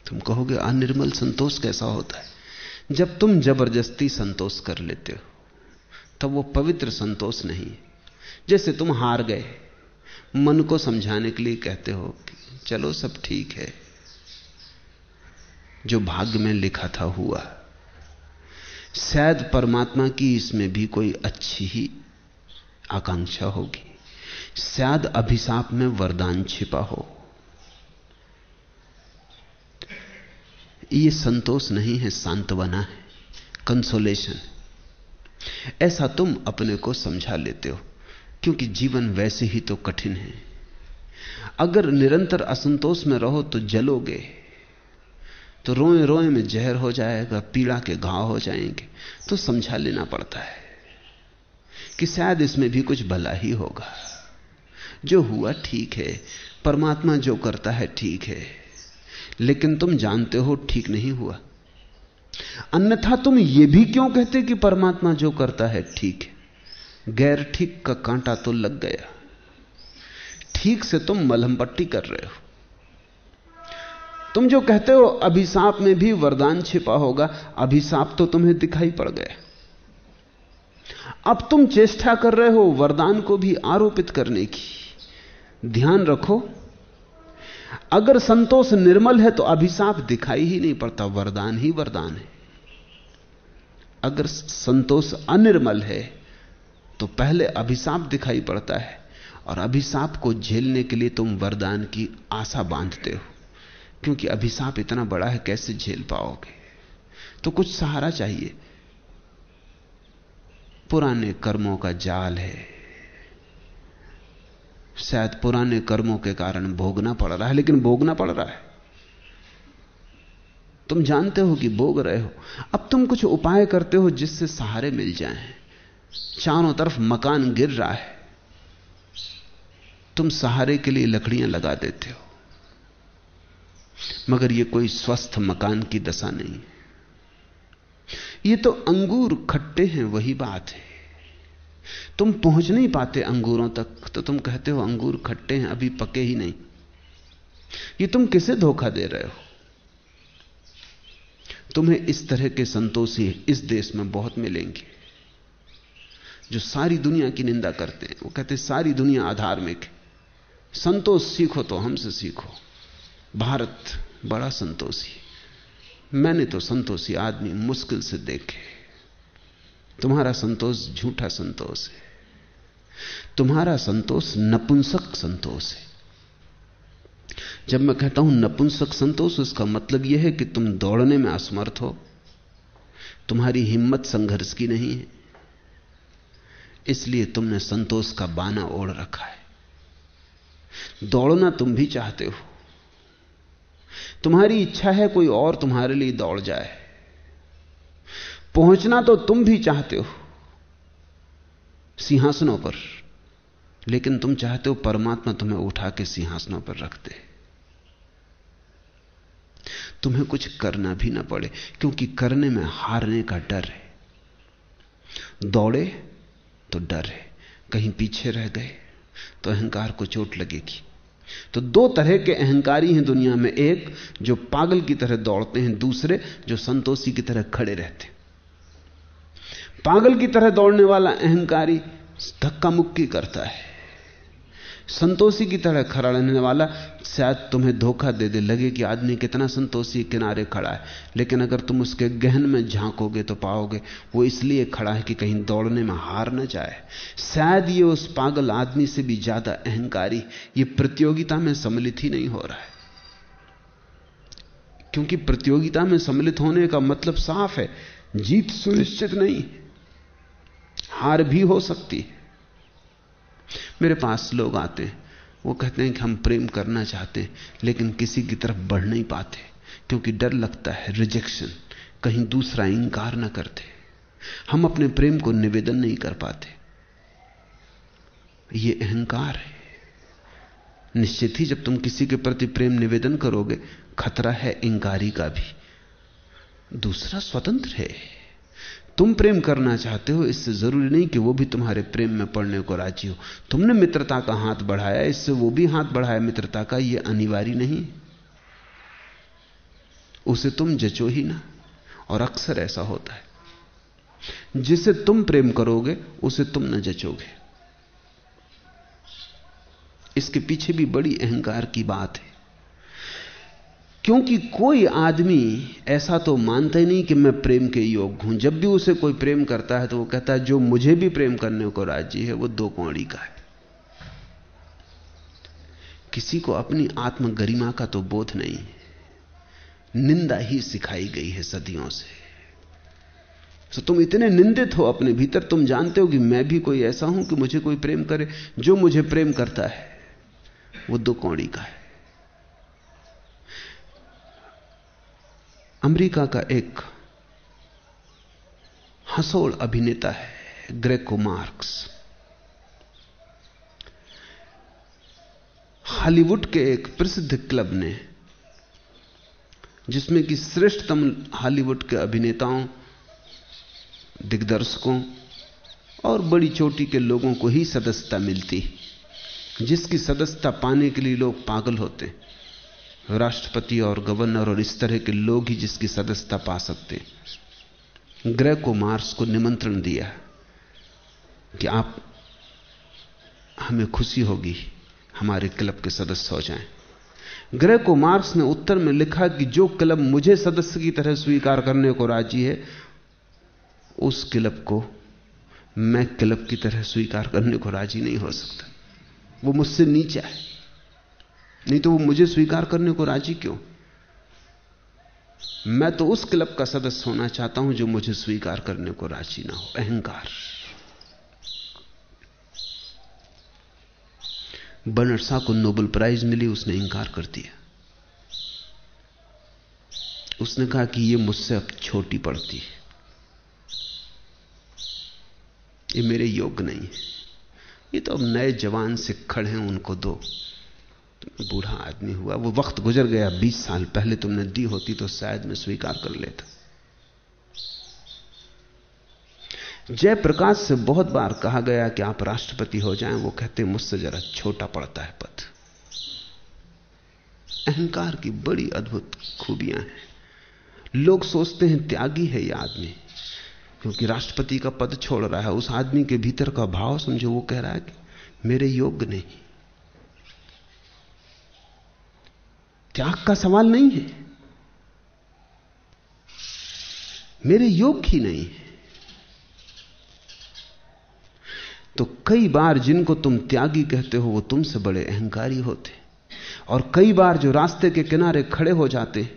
तुम कहोगे, अनिर्मल संतोष कैसा होता है? जब तुम ज़बरदस्ती संतोष कर लेते हो, तब वो पवित्र संतोष नहीं जैसे तुम हार गए, मन को समझाने के लिए कहते हो कि, चलो, सब ठीक है। जो भाग्य में लिखा था, हुआ शायद परमात्मा की इसमें भी कोई अच्छी ही आकांक्षा होगी। शायद अभिशाप में वरदान छिपा हो। यह संतोष नहीं है, सांत्वना है कंसोलेशन ऐसा तुम अपने को समझा लेते हो, क्योंकि जीवन वैसे ही तो कठिन है। अगर निरंतर असंतोष में रहो तो जलोगे। तो रोए रोए में जहर हो जाएगा, पीड़ा के घाव हो जाएँगे। तो समझा लेना पड़ता है कि शायद इसमें भी कुछ भला ही होगा। जो हुआ ठीक है, परमात्मा जो करता है ठीक है, लेकिन तुम जानते हो ठीक नहीं हुआ। अन्यथा तुम ये भी क्यों कहते कि परमात्मा जो करता है ठीक है? गैर ठीक का कांटा तो लग गया। ठीक से तुम मलहम पट्टी कर रहे हो। तुम जो कहते हो, अभिशाप में भी वरदान छिपा होगा। अभिशाप तो तुम्हें दिखाई पड़ गया अब तुम चेष्टा कर रहे हो वरदान को भी आरोपित करने की। ध्यान रखो, अगर संतोष निर्मल है तो अभिशाप दिखाई ही नहीं पड़ता, वरदान ही वरदान है। अगर संतोष अनिर्मल है तो पहले अभिशाप दिखाई पड़ता है, और अभिशाप को झेलने के लिए तुम वरदान की आशा बांधते हो। क्योंकि अभिशाप इतना बड़ा है, कैसे झेल पाओगे? तो कुछ सहारा चाहिए। पुराने कर्मों का जाल है। शायद पुराने कर्मों के कारण भोगना पड़ रहा है, लेकिन भोगना पड़ रहा है। तुम जानते हो कि भोग रहे हो। अब तुम कुछ उपाय करते हो जिससे सहारे मिल जाएँ। चारों तरफ़ मकान गिर रहा है। तुम सहारे के लिए लकड़ियाँ लगा देते हो। मगर यह कोई स्वस्थ मकान की दशा नहीं। ये तो अंगूर खट्टे हैं, वही बात है। तुम पहुँच नहीं पाते अंगूरों तक तो तुम कहते हो अंगूर खट्टे हैं, अभी पके ही नहीं। ये तुम किसे धोखा दे रहे हो? तुम्हें इस तरह के संतोषी इस देश में बहुत मिलेंगे, जो सारी दुनिया की निंदा करते हैं। वो कहते सारी दुनिया आधार्मिक है। संतोष सीखो तो हमसे सीखो। भारत बड़ा संतोषी। मैंने तो संतोषी आदमी मुश्किल से देखे। तुम्हारा संतोष झूठा संतोष है। तुम्हारा संतोष नपुंसक संतोष है। जब मैं कहता हूँ नपुंसक संतोष, उसका मतलब यह है कि तुम दौड़ने में असमर्थ हो। तुम्हारी हिम्मत संघर्ष की नहीं है। इसलिए तुमने संतोष का बाना ओढ़ रखा है। दौड़ना तुम भी चाहते हो। तुम्हारी इच्छा है कोई और तुम्हारे लिए दौड़ जाए। पहुँचना तो तुम भी चाहते हो, सिंहासनों पर, लेकिन तुम चाहते हो परमात्मा तुम्हें उठा के सिंहासनों पर रख दे। तुम्हें कुछ करना भी ना पड़े, क्योंकि करने में हारने का डर है। दौड़े तो डर है, कहीं पीछे रह गए तो अहंकार को चोट लगेगी। तो दो तरह के अहंकारी हैं दुनिया में, एक जो पागल की तरह दौड़ते हैं, दूसरे जो संतोषी की तरह खड़े रहते पागल की तरह दौड़ने वाला अहंकारी धक्का मुक्की करता है। संतोषी की तरह खड़ा रहने वाला, शायद तुम्हें धोखा दे दे, लगे कि आदमी कितना संतोषी किनारे खड़ा है। लेकिन अगर तुम उसके गहन में झांकोगे तो पाओगे, वो इसलिए खड़ा है कि कहीं दौड़ने में हार न जाए। शायद ये उस पागल आदमी से भी ज़्यादा अहंकारी, ये प्रतियोगिता में सम्मिलित ही नहीं हो रहा है। क्योंकि प्रतियोगिता में सम्मिलित होने का मतलब साफ़ है, जीत सुनिश्चित नहीं, हार भी हो सकती है। मेरे पास लोग आते हैं। वो कहते हैं कि हम प्रेम करना चाहते हैं, लेकिन किसी की तरफ़ बढ़ नहीं पाते, क्योंकि डर लगता है रिजेक्शन कहीं दूसरा इंकार ना करते। हम अपने प्रेम को निवेदन नहीं कर पाते। ये अहंकार है। निश्चित ही जब तुम किसी के प्रति प्रेम निवेदन करोगे, खतरा है इंकारी का भी। दूसरा स्वतंत्र है। तुम प्रेम करना चाहते हो, इससे ज़रूरी नहीं कि वो भी तुम्हारे प्रेम में पड़ने को राज़ी हो। तुमने मित्रता का हाथ बढ़ाया, इससे वो भी हाथ बढ़ाया मित्रता का ये अनिवार्य नहीं। उसे तुम जचो ही ना, और अक्सर ऐसा होता है। जिसे तुम प्रेम करोगे, उसे तुम न जचोगे। इसके पीछे भी बड़ी अहंकार की बात है। क्योंकि कोई आदमी ऐसा तो मानता ही नहीं कि मैं प्रेम के योग हूँ। जब भी उसे कोई प्रेम करता है तो वो कहता है, जो मुझे भी प्रेम करने को राज़ी है, वो दो कौड़ी का है। किसी को अपनी आत्म गरिमा का तो बोध नहीं है। निंदा ही सिखाई गई है सदियों से। तो तुम इतने निंदित हो अपने भीतर, तुम जानते हो कि मैं भी कोई ऐसा हूँ कि मुझे कोई प्रेम करे। जो मुझे प्रेम करता है, वो दो कौड़ी का है। अमेरिका का एक हंसोड़ अभिनेता है, ग्रेको मार्क्स। हॉलीवुड के एक प्रसिद्ध क्लब ने, जिसमें कि श्रेष्ठतम हॉलीवुड के अभिनेताओं, दिग्दर्शकों और बड़ी चोटी के लोगों को ही सदस्यता मिलती, जिसकी सदस्यता पाने के लिए लोग पागल होते। हैं राष्ट्रपति और गवर्नर और इस तरह के लोग ही जिसकी सदस्यता पा सकते। ग्रह को मार्स को निमंत्रण दिया कि आप, हमें खुशी होगी, हमारे क्लब के सदस्य हो जाएँ। ग्रह को मार्क्स ने उत्तर में लिखा कि जो क्लब मुझे सदस्य की तरह स्वीकार करने को राज़ी है, उस क्लब को मैं क्लब की तरह स्वीकार करने को राज़ी नहीं हो सकता। वो मुझसे नीचा है नहीं तो वो मुझे स्वीकार करने को राज़ी क्यों? मैं तो उस क्लब का सदस्य होना चाहता हूँ जो मुझे स्वीकार करने को राज़ी ना हो। अहंकार। बनरसा को नोबेल प्राइज मिली, उसने इंकार कर दिया। उसने कहा कि ये मुझसे अब छोटी पड़ती है। ये मेरे योग्य नहीं है। ये तो अब नए जवान से खड़े हैं, उनको दो। बूढ़ा आदमी हुआ, वो वक्त गुजर गया, बीस साल पहले तुमने दी होती तो शायद मैं स्वीकार कर लेता। जयप्रकाश से बहुत बार कहा गया कि आप राष्ट्रपति हो जाएँ, वो कहते मुझसे जरा छोटा पड़ता है पद। अहंकार की बड़ी अद्भुत खूबियाँ हैं। लोग सोचते हैं, त्यागी है यह आदमी, क्योंकि राष्ट्रपति का पद छोड़ रहा है। उस आदमी के भीतर का भाव समझो, वो कह रहा है कि मेरे योग्य नहीं। त्याग का सवाल नहीं है। मेरे योग्य ही नहीं है। तो कई बार जिनको तुम त्यागी कहते हो, वो तुमसे बड़े अहंकारी होते। और कई बार जो रास्ते के किनारे खड़े हो जाते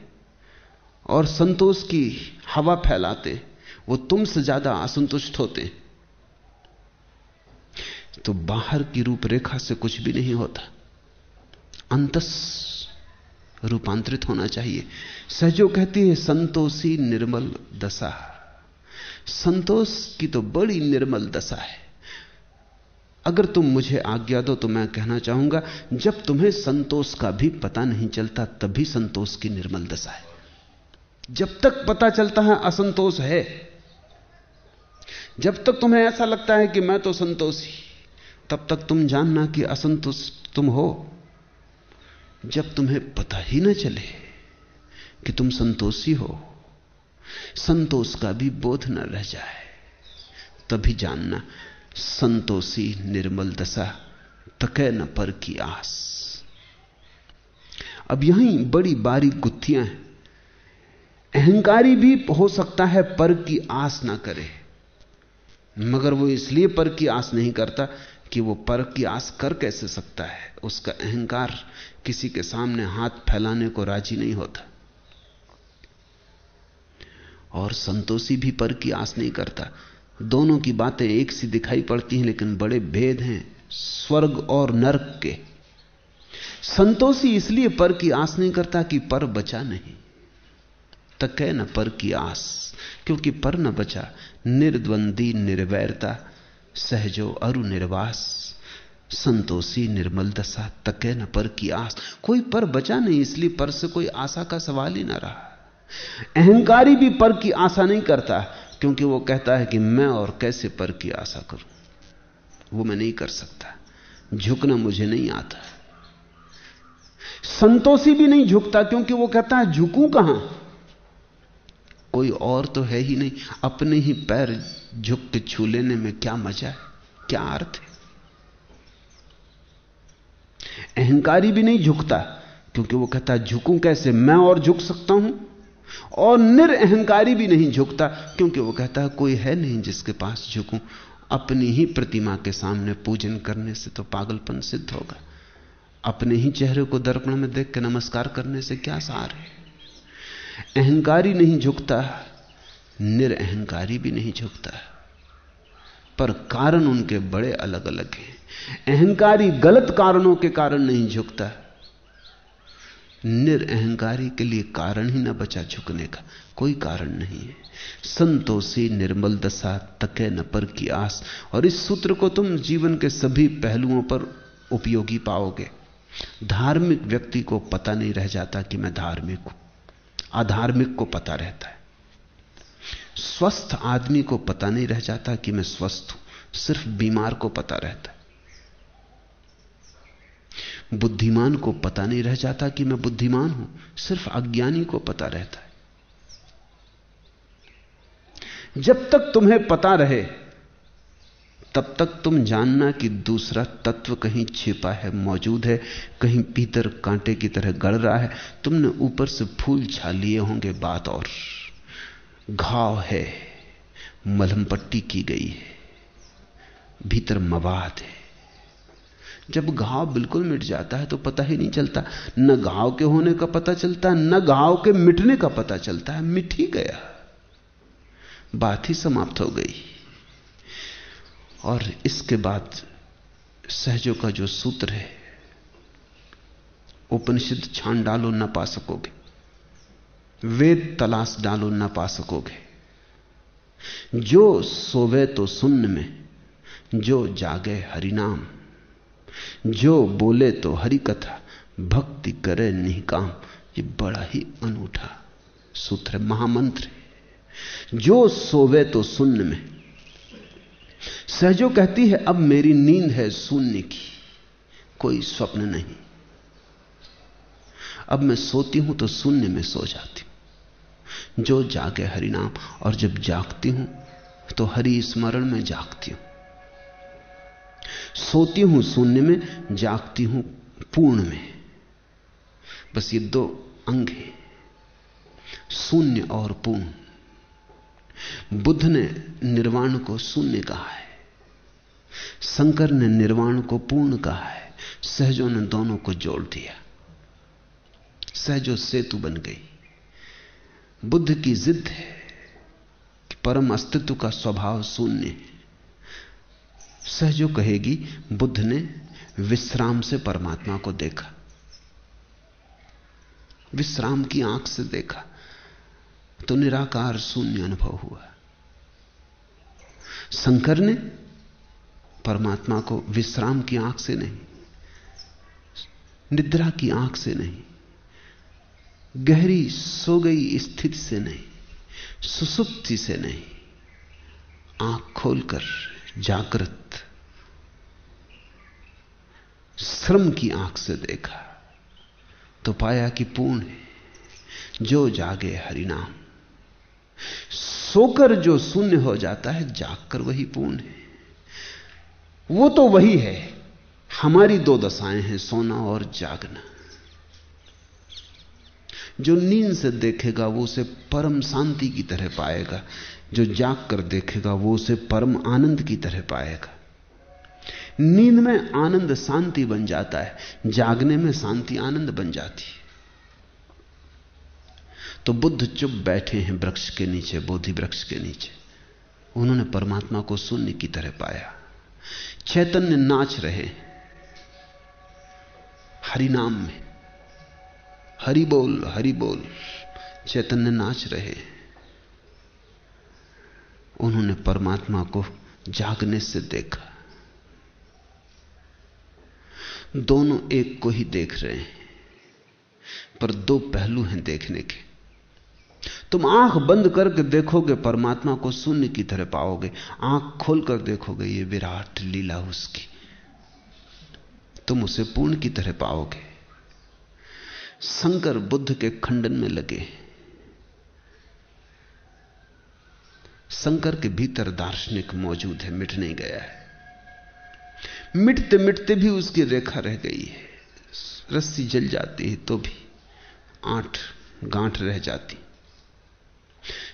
और संतोष की हवा फैलाते, वो तुमसे ज़्यादा असंतुष्ट होते। तो बाहर की रूपरेखा से कुछ भी नहीं होता। अंतस रूपांतरित होना चाहिए। सहजो कहती है, संतोषी निर्मल दशा। संतोष की तो बड़ी निर्मल दशा है। अगर तुम मुझे आज्ञा दो तो मैं कहना चाहूँगा, जब तुम्हें संतोष का भी पता नहीं चलता, तभी संतोष की निर्मल दशा है। जब तक पता चलता है, असंतोष है। जब तक तुम्हें ऐसा लगता है कि मैं तो संतोषी, तब तक तुम जानना कि असंतोष तुम हो। जब तुम्हें पता ही ना चले कि तुम संतोषी हो, संतोष का भी बोध न रह जाए, तभी जानना संतोषी निर्मल दशा तके न पर की आस। अब यहीं बड़ी बारीक गुत्थियाँ हैं। अहंकारी भी हो सकता है पर की आस ना करे, मगर वो इसलिए पर की आस नहीं करता कि वो पर की आस कर कैसे सकता है? उसका अहंकार किसी के सामने हाथ फैलाने को राज़ी नहीं होता। और संतोषी भी पर की आस नहीं करता। दोनों की बातें एक सी दिखाई पड़ती हैं, लेकिन बड़े भेद हैं, स्वर्ग और नरक के। संतोषी इसलिए पर की आस नहीं करता कि पर बचा नहीं। तके न पर की आस, क्योंकि पर न बचा, निर्द्वंदी, निर्वैरता सहजो अरु निर्वास, संतोषी निर्मल दशा, तके न पर की आस। कोई पर बचा नहीं, इसलिए पर से कोई आशा का सवाल ही ना रहा। अहंकारी भी पर की आशा नहीं करता, क्योंकि वो कहता है कि मैं और कैसे पर की आशा करूँ? वो मैं नहीं कर सकता। झुकना मुझे नहीं आता। संतोषी भी नहीं झुकता, क्योंकि वो कहता है, झुकूं कहाँ? कोई और तो है ही नहीं। अपने ही पैर झुक के छू लेने में क्या मज़ा है? क्या अर्थ है? अहंकारी भी नहीं झुकता, क्योंकि वो कहता है झुकूं कैसे? मैं और झुक सकता हूँ? और निरअहंकारी भी नहीं झुकता, क्योंकि वो कहता है कोई है नहीं जिसके पास झुकूं। अपनी ही प्रतिमा के सामने पूजन करने से तो पागलपन सिद्ध होगा। अपने ही चेहरे को दर्पण में देख के नमस्कार करने से क्या सार है? अहंकारी नहीं झुकता, निरअहंकारी भी नहीं झुकता। पर कारण उनके बड़े अलग अलग हैं। अहंकारी गलत कारणों के कारण नहीं झुकता। निरअहंकारी के लिए कारण ही ना बचा झुकने का, कोई कारण नहीं है। संतोषी निर्मल दशा तके न पर की आस, और इस सूत्र को तुम जीवन के सभी पहलुओं पर उपयोगी पाओगे। धार्मिक व्यक्ति को पता नहीं रह जाता कि मैं धार्मिक हूँ। अधार्मिक को पता रहता है। स्वस्थ आदमी को पता नहीं रह जाता कि मैं स्वस्थ हूँ, सिर्फ़ बीमार को पता रहता है। बुद्धिमान को पता नहीं रह जाता कि मैं बुद्धिमान हूँ, सिर्फ़ अज्ञानी को पता रहता है। जब तक तुम्हें पता रहे तब तक तुम जानना कि दूसरा तत्व कहीं छिपा है, मौजूद है, कहीं भीतर कांटे की तरह गड़ रहा है। तुमने ऊपर से फूल छा लिए होंगे, बात और। घाव है, मलहम पट्टी की गई है, भीतर मवाद है। जब घाव बिल्कुल मिट जाता है तो पता ही नहीं चलता। न घाव के होने का पता चलता, न घाव के मिटने का पता चलता है। मिट ही गया। बात ही समाप्त हो गई। और इसके बाद सहजों का जो सूत्र है, उपनिषद छान डालो ना पा सकोगे, वेद तलाश डालो ना पा सकोगे। जो सोवे तो सुन्न में, जो जागे हरिनाम, जो बोले तो हरि कथा भक्ति करे नहीं काम, ये बड़ा ही अनूठा सूत्र, महामंत्र जो सोवे तो शून्य में सहजो कहती है, अब मेरी नींद है शून्य की, कोई स्वप्न नहीं। अब मैं सोती हूँ तो शून्य में सो जाती हूँ। जो जागे हरिनाम, और जब जागती हूँ तो हरि स्मरण में जागती हूँ। सोती हूँ शून्य में, जागती हूँ पूर्ण में। बस ये दो अंग हैं, शून्य और पूर्ण। बुद्ध ने निर्वाण को शून्य कहा है। शंकर ने निर्वाण को पूर्ण कहा है। सहजों ने दोनों को जोड़ दिया। सहजो सेतु बन गई। बुद्ध की जिद है कि परम अस्तित्व का स्वभाव शून्य है। सहजो कहेगी, बुद्ध ने विश्राम से परमात्मा को देखा। विश्राम की आँख से देखा। तो निराकार शून्य अनुभव हुआ। शंकर ने परमात्मा को विश्राम की आँख से नहीं, निद्रा की आँख से नहीं, गहरी सो गई स्थिति से नहीं, सुसुप्ति से नहीं, आँख खोलकर जागृत, श्रम की आँख से देखा तो पाया कि पूर्ण है, जो जागे हरिनाम सोकर जो शून्य हो जाता है, जागकर वही पूर्ण है। वो तो वही है। हमारी दो दशाएँ हैं, सोना और जागना। जो नींद से देखेगा, वो उसे परम शांति की तरह पाएगा। जो जाग कर देखेगा, वो उसे परम आनंद की तरह पाएगा। नींद में आनंद शांति बन जाता है, जागने में शांति आनंद बन जाती है। तो बुद्ध चुप बैठे हैं वृक्ष के नीचे, बोधि वृक्ष के नीचे। उन्होंने परमात्मा को शून्य की तरह पाया। चैतन्य नाच रहे हरि नाम में। हरि बोल हरि बोल। चैतन्य नाच रहे उन्होंने परमात्मा को जागने से देखा। दोनों एक को ही देख रहे हैं, पर दो पहलू हैं देखने के। तुम आँख बंद करके देखोगे, परमात्मा को शून्य की तरह पाओगे। आँख खोलकर देखोगे, ये विराट लीला उसकी। तुम उसे पूर्ण की तरह पाओगे। शंकर बुद्ध के खंडन में लगे। शंकर के भीतर दार्शनिक मौजूद है, मिट नहीं गया है। मिटते मिटते भी उसकी रेखा रह गई है। रस्सी जल जाती है तो भी, आठ गांठ रह जाती।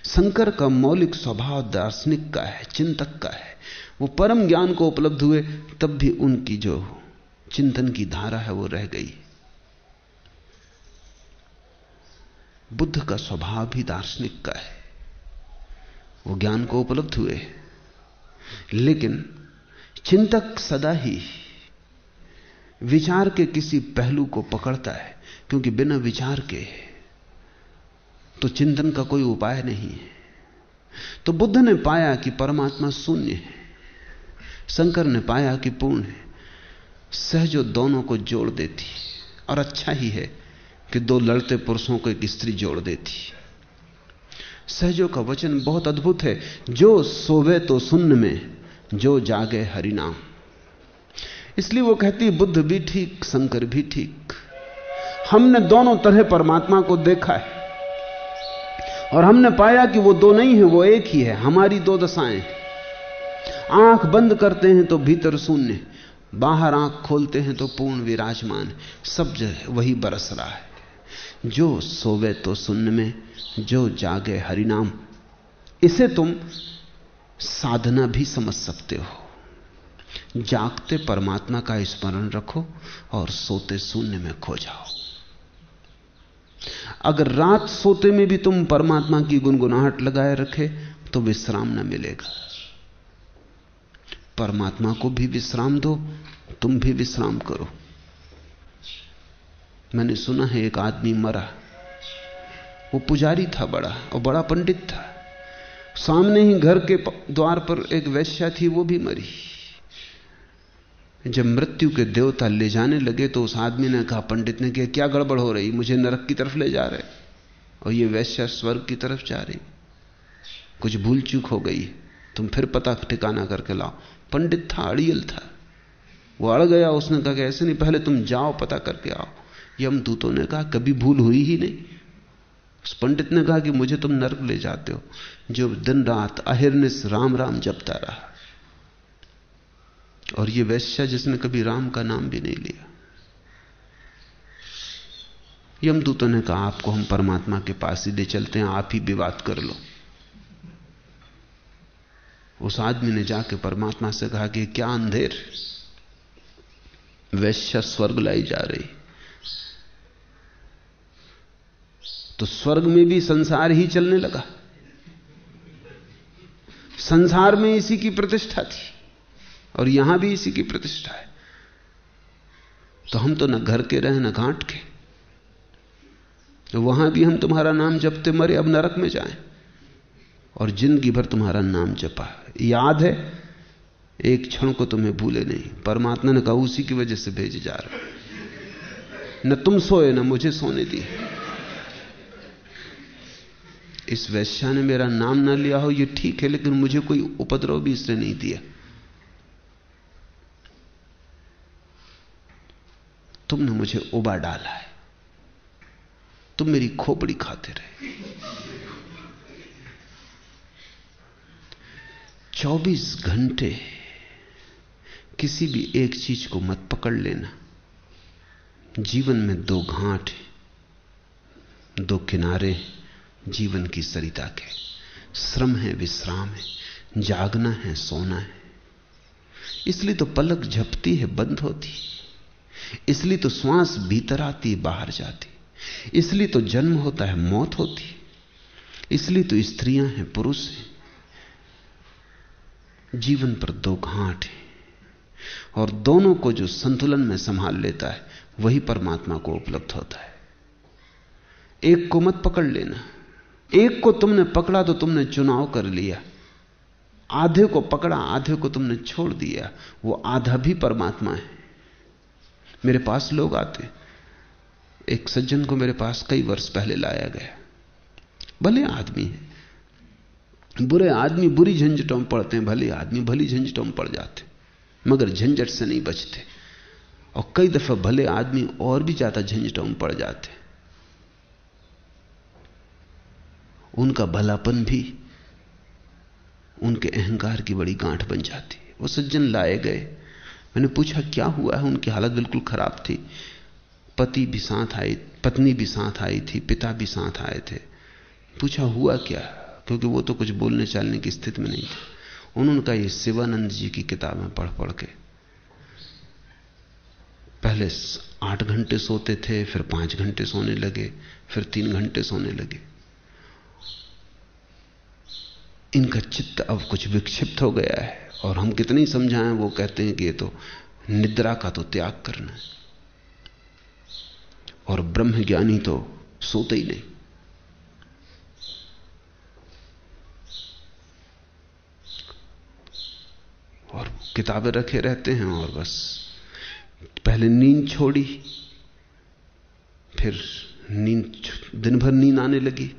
शंकर का मौलिक स्वभाव दार्शनिक का है, चिंतक का है। वो परम ज्ञान को उपलब्ध हुए, तब भी उनकी जो चिंतन की धारा है, वो रह गई। बुद्ध का स्वभाव भी दार्शनिक का है। वो ज्ञान को उपलब्ध हुए। लेकिन चिंतक सदा ही विचार के किसी पहलू को पकड़ता है, क्योंकि बिना विचार के तो चिंतन का कोई उपाय नहीं है। तो बुद्ध ने पाया कि परमात्मा शून्य है। शंकर ने पाया कि पूर्ण है। सहजो दोनों को जोड़ देती और अच्छा ही है कि दो लड़ते पुरुषों को एक स्त्री जोड़ देती सहजो का वचन बहुत अद्भुत है। जो सोवे तो सुन्न में, जो जागे हरिनाम। इसलिए वो कहती बुद्ध भी ठीक, शंकर भी ठीक। हमने दोनों तरह परमात्मा को देखा है। और हमने पाया कि वो दो नहीं है, वो एक ही है। हमारी दो दशाएँ आँख बंद करते हैं तो भीतर शून्य बाहर आँख खोलते हैं तो पूर्ण विराजमान सब वही बरस रहा है। जो सोवे तो शून्य में, जो जागे हरिनाम। इसे तुम साधना भी समझ सकते हो। जागते परमात्मा का स्मरण रखो और सोते शून्य में खो जाओ। अगर रात सोते में भी तुम परमात्मा की गुनगुनाहट लगाए रखे तो विश्राम न मिलेगा। परमात्मा को भी विश्राम दो, तुम भी विश्राम करो। मैंने सुना है एक आदमी मरा। वो पुजारी था बड़ा, और बड़ा पंडित था। सामने ही घर के द्वार पर एक वैश्या थी, वो भी मरी। जब मृत्यु के देवता ले जाने लगे तो उस आदमी ने कहा, पंडित ने कहा, क्या गड़बड़ हो रही? मुझे नरक की तरफ़ ले जा रहे और ये वैश्य स्वर्ग की तरफ़ जा रही कुछ भूल चूक हो गई तुम फिर पता ठिकाना करके लाओ। पंडित था, अड़ियल था। वो अड़ गया, उसने कहा कि ऐसे नहीं, पहले तुम जाओ, पता करके आओ। यम दूतों ने कहा, कभी भूल हुई ही नहीं। उस पंडित ने कहा कि, मुझे तुम नर्क ले जाते हो, जो दिन रात अहिर्निस राम राम जपता रहा। और ये वैश्या जिसने कभी राम का नाम भी नहीं लिया। यमदूतों ने कहा, आपको हम परमात्मा के पास ही ले चलते हैं, आप ही विवाद कर लो। उस आदमी ने जाके परमात्मा से कहा कि क्या अंधेर, वैश्य स्वर्ग लाई जा रही। तो स्वर्ग में भी संसार ही चलने लगा। संसार में इसी की प्रतिष्ठा थी। और यहाँ भी इसी की प्रतिष्ठा है। तो हम तो न घर के रहे, न घाट के। तो वहाँ भी हम तुम्हारा नाम जपते मरे, अब नरक में जाएँ। और ज़िंदगी भर तुम्हारा नाम जपा। याद है, एक क्षण को तुम्हें भूले नहीं। परमात्मा ने कहा, उसी की वजह से भेजे जा रहे न तुम सोए, न मुझे सोने दिए। इस वैश्या ने मेरा नाम ना लिया हो, ये ठीक है, लेकिन मुझे कोई उपद्रव भी इसने नहीं दिया। तुमने मुझे उबा डाला है। तुम मेरी खोपड़ी खाते रहे। 24 घंटे किसी भी एक चीज़ को मत पकड़ लेना। जीवन में दो घाट दो किनारे जीवन की सरिता के। श्रम है, विश्राम है, जागना है, सोना है। इसलिए तो पलक झपती है, बंद होती इसलिए तो श्वास भीतर आती, बाहर जाती। इसलिए तो जन्म होता है, मौत होती इसलिए तो स्त्रियाँ हैं, पुरुष हैं। जीवन पर दो घाट है। और दोनों को जो संतुलन में संभाल लेता है, वही परमात्मा को उपलब्ध होता है। एक को मत पकड़ लेना। एक को तुमने पकड़ा तो तुमने चुनाव कर लिया। आधे को पकड़ा, आधे को तुमने छोड़ दिया। वो आधा भी परमात्मा है। मेरे पास लोग आते एक सज्जन को मेरे पास कई वर्ष पहले लाया गया। भले आदमी है। बुरे आदमी बुरी झंझटों में पड़ते हैं, भले आदमी भली झंझटों में पड़ जाते मगर झंझट से नहीं बचते। और कई दफ़ा भले आदमी और भी ज़्यादा झंझटों में पड़ जाते उनका भलापन भी, उनके अहंकार की बड़ी गांठ बन जाती वो सज्जन लाए गए। मैंने पूछा, क्या हुआ है? उनकी हालत बिल्कुल खराब थी। पति भी साथ आई पत्नी भी साथ आई थी, पिता भी साथ आए थे। पूछा, हुआ क्या? क्योंकि वो तो कुछ बोलने चालने की स्थिति में नहीं थे। उन्होंने कहा ये शिवानंद जी की किताबें पढ़ पढ़ के पहले आठ घंटे सोते थे, फिर पाँच घंटे सोने लगे, फिर तीन घंटे सोने लगे। इनका चित्त अब कुछ विक्षिप्त हो गया है। और हम कितनी समझाएँ, वो कहते हैं कि ये तो निद्रा का तो त्याग करना है। और ब्रह्म ज्ञानी तो सोते ही नहीं। और किताबें रखे रहते हैं और बस पहले नींद छोड़ी, फिर नींद, दिन भर नींद आने लगी।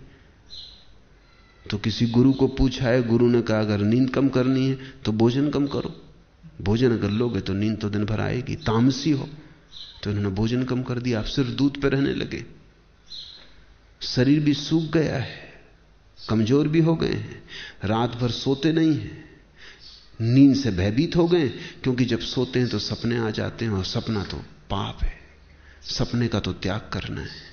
तो किसी गुरु को पूछा है, गुरु ने कहा, अगर नींद कम करनी है तो भोजन कम करो। भोजन अगर लोगे तो नींद तो दिन भर आएगी, तामसी हो। तो इन्होंने भोजन कम कर दिया आप सिर्फ़ दूध पे रहने लगे। शरीर भी सूख गया है, कमज़ोर भी हो गए हैं, रात भर सोते नहीं हैं। नींद से भयभीत हो गए, क्योंकि जब सोते हैं तो सपने आ जाते हैं और सपना तो पाप है। सपने का तो त्याग करना है।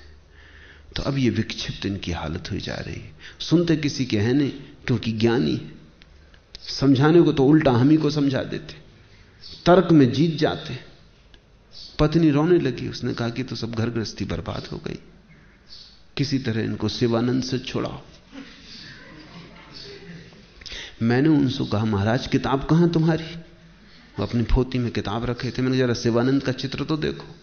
तो अब ये विक्षिप्त इनकी हालत हुई जा रही है। सुनते किसी के हैं नहीं, क्योंकि ज्ञानी समझाने को तो उल्टा हम ही को समझा देते तर्क में जीत जाते पत्नी रोने लगी, उसने कहा कि तो सब घर गृहस्थी बर्बाद हो गई। किसी तरह इनको शिवानंद से छुड़ाओ मैंने उनसे कहा, महाराज, किताब कहाँ तुम्हारी? वो अपनी फोती में किताब रखे थे। मैंने जरा शिवानंद का चित्र तो देखो।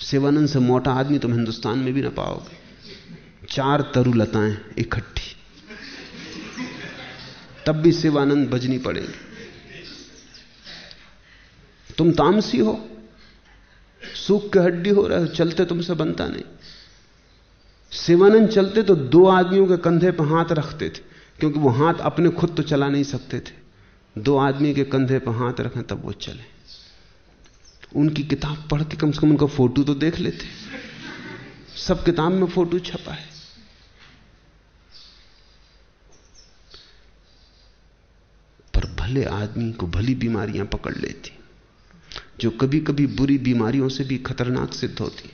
शिवानंद से मोटा आदमी तुम हिंदुस्तान में भी ना पाओगे। चार तरुलताएँ इकट्ठी। तब भी शिवानंद बजनी पड़ेगी। तुम तामसी हो, सूख के हड्डी हो रहे हो, चलते तुमसे बनता नहीं। शिवानंद चलते तो दो आदमियों के कंधे पर हाथ रखते थे, क्योंकि वो हाथ अपने खुद तो चला नहीं सकते थे। दो आदमी के कंधे पर हाथ रखें, तब वो चले। उनकी किताब पढ़ के कम से कम उनका फ़ोटो तो देख लेते। सब किताब में फ़ोटो छपा है। पर भले आदमी को भली बीमारियाँ पकड़ लेती, जो कभी कभी बुरी बीमारियों से भी खतरनाक सिद्ध होती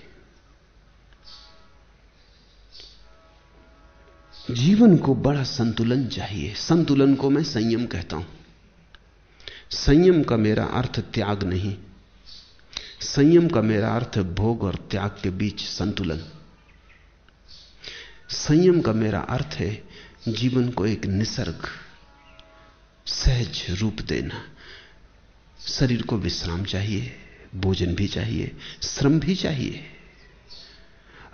जीवन को बड़ा संतुलन चाहिए। संतुलन को मैं संयम कहता हूँ। संयम का मेरा अर्थ त्याग नहीं। संयम का मेरा अर्थ है भोग और त्याग के बीच संतुलन। संयम का मेरा अर्थ है जीवन को एक निसर्ग, सहज रूप देना। शरीर को विश्राम चाहिए, भोजन भी चाहिए, श्रम भी चाहिए।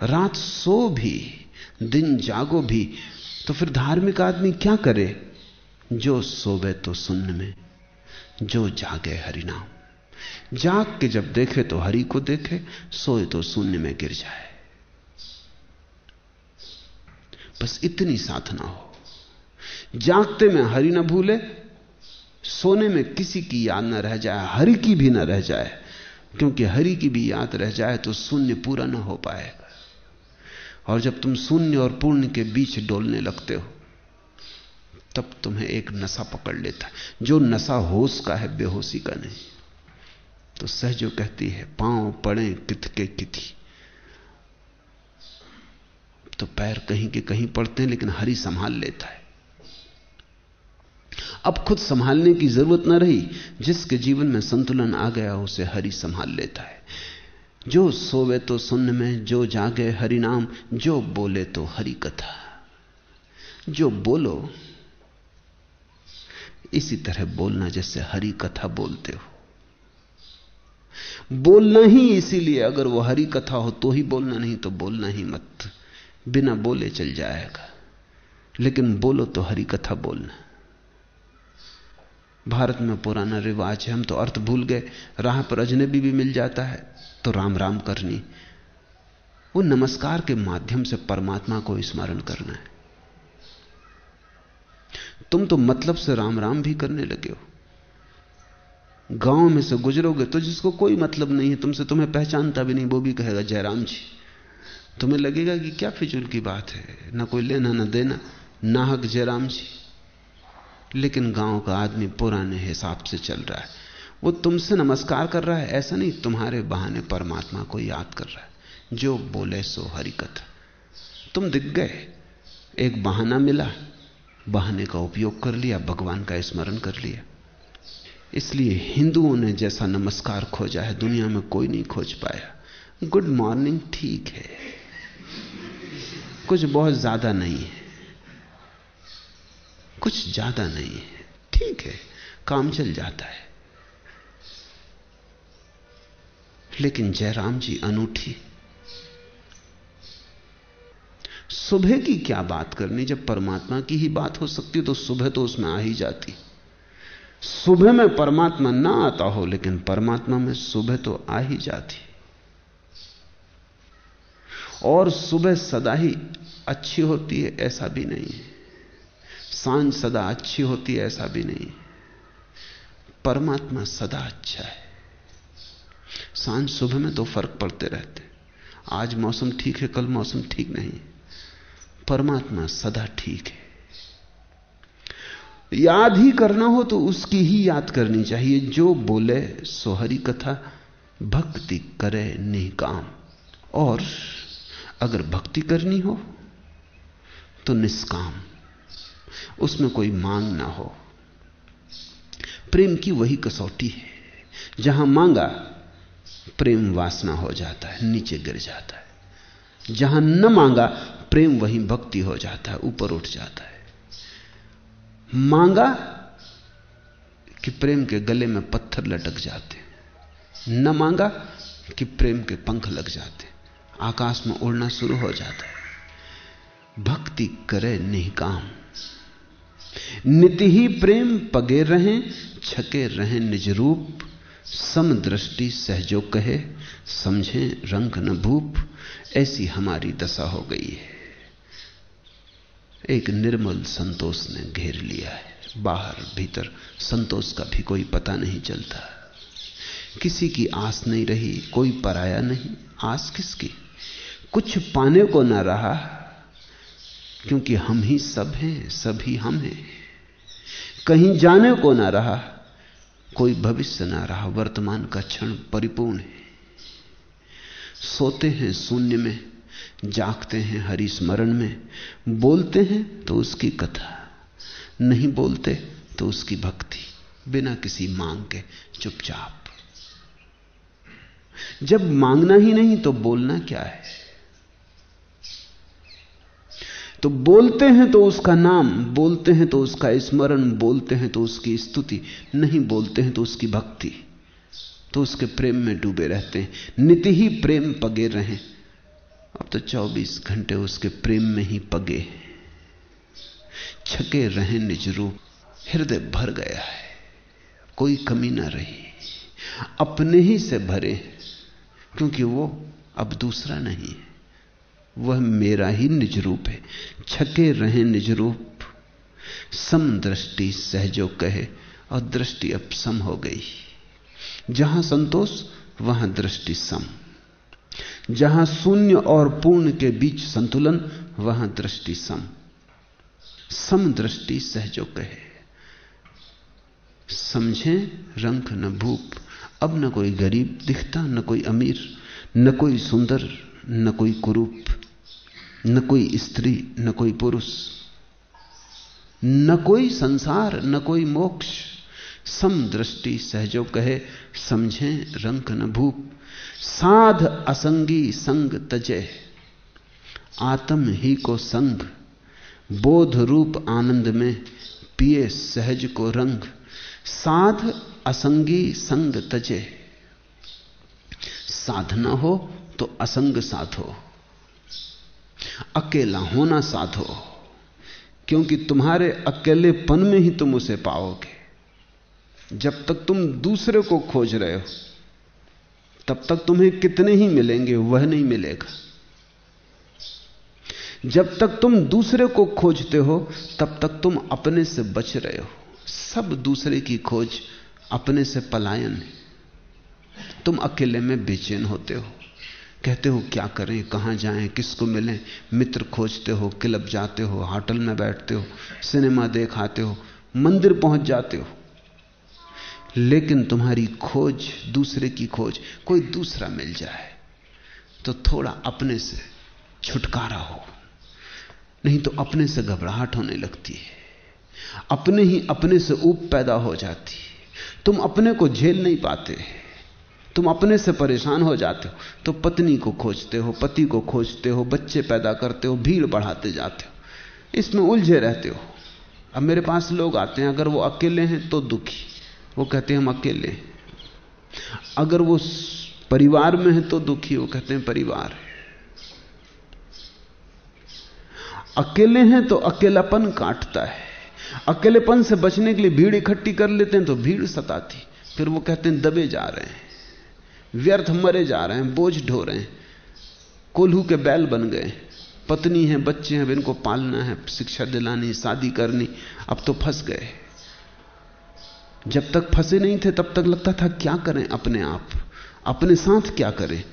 रात सो भी, दिन जागो भी तो फिर धार्मिक आदमी क्या करे? जो सोवे तो सुन्न में, जो जागे हरिनाम। जाग के जब देखे तो हरि को देखे, सोए तो शून्य में गिर जाए। बस इतनी साधना हो। जागते में हरि ना भूले, सोने में किसी की याद न रह जाए, हरि की भी न रह जाए, क्योंकि हरि की भी याद रह जाए तो शून्य पूरा ना हो पाएगा। और जब तुम शून्य और पूर्ण के बीच डोलने लगते हो, तब तुम्हें एक नशा पकड़ लेता जो नशा होश का है, बेहोशी का नहीं। तो सहजो कहती है, पाँव पड़े कित। के किथी तो पैर कहीं के कहीं पड़ते हैं, लेकिन हरि संभाल लेता है। अब खुद संभालने की ज़रूरत ना रही, जिसके जीवन में संतुलन आ गया, उसे हरि संभाल लेता है। जो सोवे तो सुन्न में, जो जागे हरि नाम, जो बोले तो हरि कथा। जो बोलो, इसी तरह बोलना जैसे हरि कथा बोलते हो। बोलना ही इसीलिए, अगर वो हरि कथा हो तो ही बोलना, नहीं तो बोलना ही मत। बिना बोले चल जाएगा। लेकिन बोलो तो हरि कथा बोलना। भारत में पुराना रिवाज है, हम तो अर्थ भूल गए। राह पर अजनबी भी मिल जाता है तो राम राम करनी। वो नमस्कार के माध्यम से परमात्मा को स्मरण करना है। तुम तो मतलब से राम राम भी करने लगे हो। गाँव में से गुजरोगे तो जिसको कोई मतलब नहीं है, तुमसे तुम्हें पहचानता भी नहीं, वो भी कहेगा, जयराम जी, तुम्हें लगेगा कि क्या फिजूल की बात है, ना कोई लेना, ना देना, नाहक जयराम जी। लेकिन गाँव का आदमी पुराने हिसाब से चल रहा है। वो तुमसे नमस्कार कर रहा है, ऐसा नहीं, तुम्हारे बहाने परमात्मा को याद कर रहा है। जो बोले सो हरिकत तुम दिख गए, एक बहाना मिला, बहाने का उपयोग कर लिया, भगवान का स्मरण कर लिया। इसलिए हिंदुओं ने जैसा नमस्कार खोजा है, दुनिया में कोई नहीं खोज पाया। गुड मॉर्निंग ठीक है। कुछ बहुत ज़्यादा नहीं है। कुछ ज़्यादा नहीं है। ठीक है, काम चल जाता है। लेकिन जयराम जी अनूठी। सुबह की क्या बात करनी? जब परमात्मा की ही बात हो सकती तो सुबह तो उसमें आ ही जाती। सुबह में परमात्मा ना आता हो, लेकिन परमात्मा में सुबह तो आ ही जाती। और सुबह सदा ही अच्छी होती है, ऐसा भी नहीं है। साँझ सदा अच्छी होती है, ऐसा भी नहीं परमात्मा सदा अच्छा है। साँझ सुबह में तो फ़र्क पड़ते रहते आज मौसम ठीक है, कल मौसम ठीक नहीं परमात्मा सदा ठीक है। याद ही करना हो तो उसकी ही याद करनी चाहिए। जो बोले सोहरी कथा, भक्ति करे निकाम और अगर भक्ति करनी हो तो निष्काम। उसमें कोई मांग ना हो। प्रेम की वही कसौटी है। जहाँ मांगा, प्रेम वासना हो जाता है, नीचे गिर जाता है। जहाँ न मांगा, प्रेम वही भक्ति हो जाता है, ऊपर उठ जाता है। मांगा कि प्रेम के गले में पत्थर लटक जाते। न मांगा कि प्रेम के पंख लग जाते। आकाश में उड़ना शुरू हो जाता है। भक्ति करे नहीं निकाम नित ही प्रेम पगे रहें, छके रहें निज रूप। समदृष्टि सहजो कहे, समझे रंग न भूप। ऐसी हमारी दशा हो गई है। एक निर्मल संतोष ने घेर लिया है। बाहर, भीतर, संतोष का भी कोई पता नहीं चलता। किसी की आस नहीं रही, कोई पराया नहीं। आस किसकी? कुछ पाने को ना रहा, क्योंकि हम ही सब हैं सभी हम हैं। कहीं जाने को ना रहा, कोई भविष्य ना रहा, वर्तमान का क्षण परिपूर्ण है। सोते हैं शून्य में जागते हैं हरि स्मरण में, बोलते हैं तो उसकी कथा, नहीं बोलते तो उसकी भक्ति, बिना किसी मांग के, चुपचाप। जब मांगना ही नहीं तो बोलना क्या है? तो बोलते हैं तो उसका नाम, बोलते हैं तो उसका स्मरण, बोलते हैं तो उसकी स्तुति, नहीं बोलते हैं तो उसकी भक्ति। तो उसके प्रेम में डूबे रहते हैं नित्य ही प्रेम पगे रहे। अब तो 24 घंटे उसके प्रेम में ही पगे छके रहे निज रूप, हृदय भर गया है। कोई कमी ना रही। अपने ही से भरे क्योंकि वो अब दूसरा नहीं है। वह मेरा ही निज रूप है। छके रहे निज रूप। सम दृष्टि सहजो कहे, और दृष्टि अब सम हो गई। जहाँ संतोष, वहाँ दृष्टि सम। जहाँ शून्य और पूर्ण के बीच संतुलन, वहाँ दृष्टि सम। सम दृष्टि सहजो कहे। समझे रंग न भूप। अब न कोई गरीब दिखता, न कोई अमीर, न कोई सुंदर, न कोई कुरूप, न कोई स्त्री, न कोई पुरुष, न कोई संसार, न कोई मोक्ष। सम दृष्टि सहजो कहे। समझे, रंग न भूप। साध असंगी संग तजे। आत्म ही को संग। बोध रूप आनंद में पिए सहज को रंग। साध असंगी संग तजे। साधना हो तो असंग साधो अकेला होना साधो क्योंकि तुम्हारे अकेलेपन में ही तुम उसे पाओगे। जब तक तुम दूसरे को खोज रहे हो, तब तक तुम्हें कितने ही मिलेंगे, वह नहीं मिलेगा। जब तक तुम दूसरे को खोजते हो, तब तक तुम अपने से बच रहे हो। सब दूसरे की खोज अपने से पलायन है। तुम अकेले में बेचैन होते हो। कहते हो, क्या करें? कहाँ जाएँ? किसको मिलें? मित्र खोजते हो, क्लब जाते हो, होटल में बैठते हो, सिनेमा देखाते हो, मंदिर पहुँच जाते हो। लेकिन तुम्हारी खोज दूसरे की खोज, कोई दूसरा मिल जाए तो थोड़ा अपने से छुटकारा हो। नहीं तो अपने से घबराहट होने लगती है। अपने ही अपने से ऊप पैदा हो जाती है। तुम अपने को झेल नहीं पाते तुम अपने से परेशान हो जाते हो। तो पत्नी को खोजते हो, पति को खोजते हो, बच्चे पैदा करते हो, भीड़ बढ़ाते जाते हो। इसमें उलझे रहते हो। अब मेरे पास लोग आते हैं, अगर वो अकेले हैं तो दुखी। वो कहते हैं हम अकेले। अगर वो परिवार में है तो दुखी वो कहते हैं परिवार। है अकेले हैं तो अकेलापन काटता है। अकेलेपन से बचने के लिए भीड़ इकट्ठी कर लेते हैं तो भीड़ सताती। फिर वो कहते हैं, दबे जा रहे हैं। व्यर्थ मरे जा रहे हैं, बोझ ढो रहे हैं। कोल्हू के बैल बन गए पत्नी है, बच्चे हैं इनको पालना है, शिक्षा दिलानी, शादी करनी। अब तो फंस गए जब तक फंसे नहीं थे, तब तक लगता था, क्या करें अपने आप? अपने साथ क्या करें?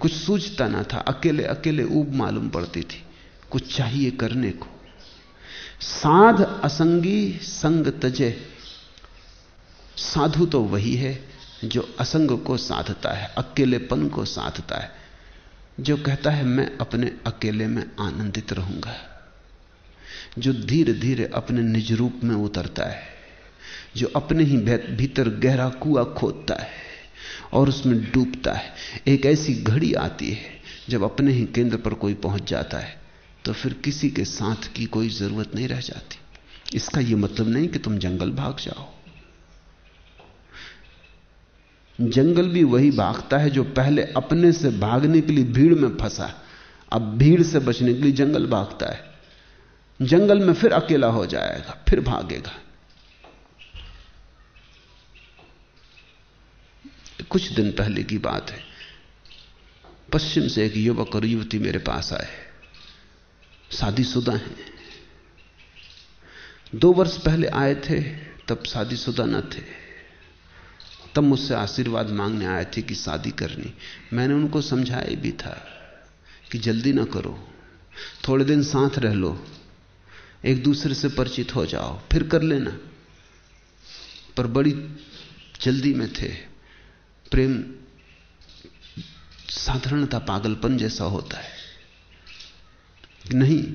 कुछ सूझता ना था। अकेले अकेले ऊब मालूम पड़ती थी कुछ चाहिए करने को। साध असंगी संग तजे। साधु तो वही है जो असंग को साधता है, अकेलेपन को साधता है, जो कहता है, मैं अपने अकेले में आनंदित रहूँगा। जो धीरे धीरे अपने निज रूप में उतरता है। जो अपने ही भीतर गहरा कुआ खोदता है और उसमें डूबता है। एक ऐसी घड़ी आती है, जब अपने ही केंद्र पर कोई पहुँच जाता है तो फिर किसी के साथ की कोई ज़रूरत नहीं रह जाती। इसका यह मतलब नहीं कि तुम जंगल भाग जाओ। जंगल भी वही भागता है जो पहले अपने से भागने के लिए भीड़ में फंसा, अब भीड़ से बचने के लिए जंगल भागता है। जंगल में फिर अकेला हो जाएगा, फिर भागेगा। कुछ दिन पहले की बात है। पश्चिम से एक युवक और युवती मेरे पास आए। शादीशुदा हैं। दो वर्ष पहले आए थे, तब शादीशुदा न थे। तब मुझसे आशीर्वाद मांगने आए थे कि शादी करनी। मैंने उनको समझाया भी था कि जल्दी ना करो। थोड़े दिन साथ रह लो। एक दूसरे से परिचित हो जाओ। फिर कर लेना। पर बड़ी जल्दी में थे। प्रेम साधारणता पागलपन जैसा होता है। नहीं,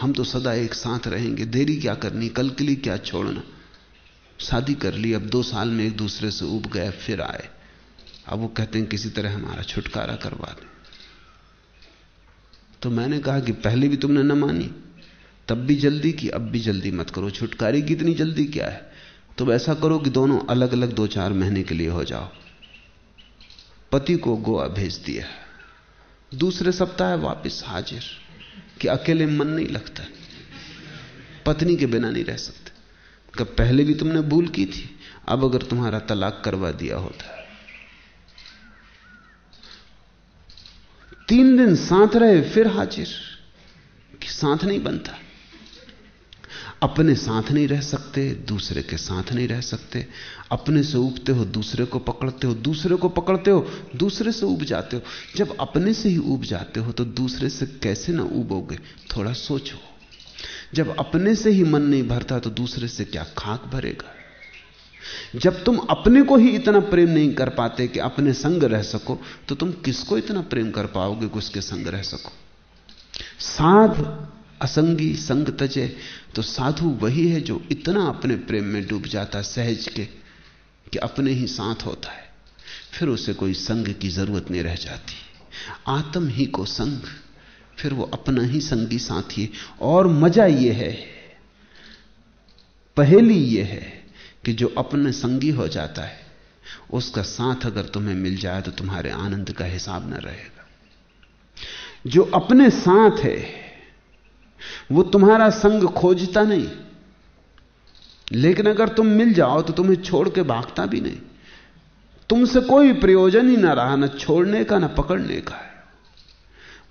हम तो सदा एक साथ रहेंगे। देरी क्या करनी? कल के लिए क्या छोड़ना? शादी कर ली, अब दो साल में एक दूसरे से उब गए फिर आए। अब वो कहते हैं, किसी तरह हमारा छुटकारा करवा दें। तो मैंने कहा कि पहले भी तुमने न मानी, तब भी जल्दी की, अब भी जल्दी मत करो। छुटकारे की इतनी जल्दी क्या है? तो ऐसा करो कि दोनों अलग अलग दो चार महीने के लिए हो जाओ। पति को गोवा भेज दिया। दूसरे सप्ताह वापस हाजिर, कि अकेले मन नहीं लगता। पत्नी के बिना नहीं रह सकते। कब पहले भी तुमने भूल की थी? अब अगर तुम्हारा तलाक करवा दिया होता। तीन दिन साथ रहे, फिर हाजिर, कि साथ नहीं बनता। अपने साथ नहीं रह सकते, दूसरे के साथ नहीं रह सकते। अपने से उबते हो, दूसरे को पकड़ते हो, दूसरे को पकड़ते हो, दूसरे से उब जाते हो। जब अपने से ही उब जाते हो तो दूसरे से कैसे ना उबोगे थोड़ा सोचो। जब अपने से ही मन नहीं भरता तो दूसरे से क्या खाक भरेगा? जब तुम अपने को ही इतना प्रेम नहीं कर पाते कि अपने संग रह सको तो तुम किसको इतना प्रेम कर पाओगे कि उसके संग रह सको? साध असंगी संग तजे तो साधु वही है जो इतना अपने प्रेम में डूब जाता सहज के, कि अपने ही साथ होता है। फिर उसे कोई संग की ज़रूरत नहीं रह जाती। आत्म ही को संग, फिर वो अपना ही संगी साथी और मज़ा यह है, पहेली यह है कि जो अपने संगी हो जाता है, उसका साथ अगर तुम्हें मिल जाए तो तुम्हारे आनंद का हिसाब न रहेगा। जो अपने साथ है वो तुम्हारा संग खोजता नहीं। लेकिन अगर तुम मिल जाओ तो तुम्हें छोड़ के भागता भी नहीं। तुमसे कोई प्रयोजन ही ना रहा, ना छोड़ने का, ना पकड़ने का है।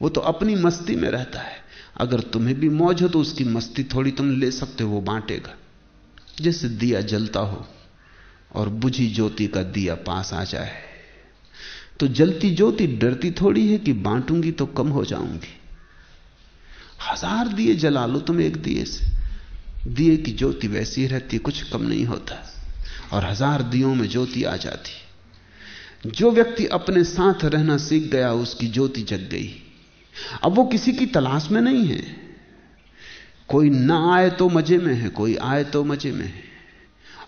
वो तो अपनी मस्ती में रहता है। अगर तुम्हें भी मौज हो तो उसकी मस्ती थोड़ी तुम ले सकते हो, वो बांटेगा। जैसे दिया जलता हो और बुझी ज्योति का दिया पास आ जाए। तो जलती ज्योति डरती थोड़ी है कि बांटूँगी तो कम हो जाऊँगी। हज़ार दिए जला लो तुम एक दिए से। दिए की ज्योति वैसी रहती, कुछ कम नहीं होता। और हज़ार दियों में ज्योति आ जाती। जो व्यक्ति अपने साथ रहना सीख गया, उसकी ज्योति जग गई। अब वो किसी की तलाश में नहीं है। कोई ना आए तो मज़े में है, कोई आए तो मज़े में है।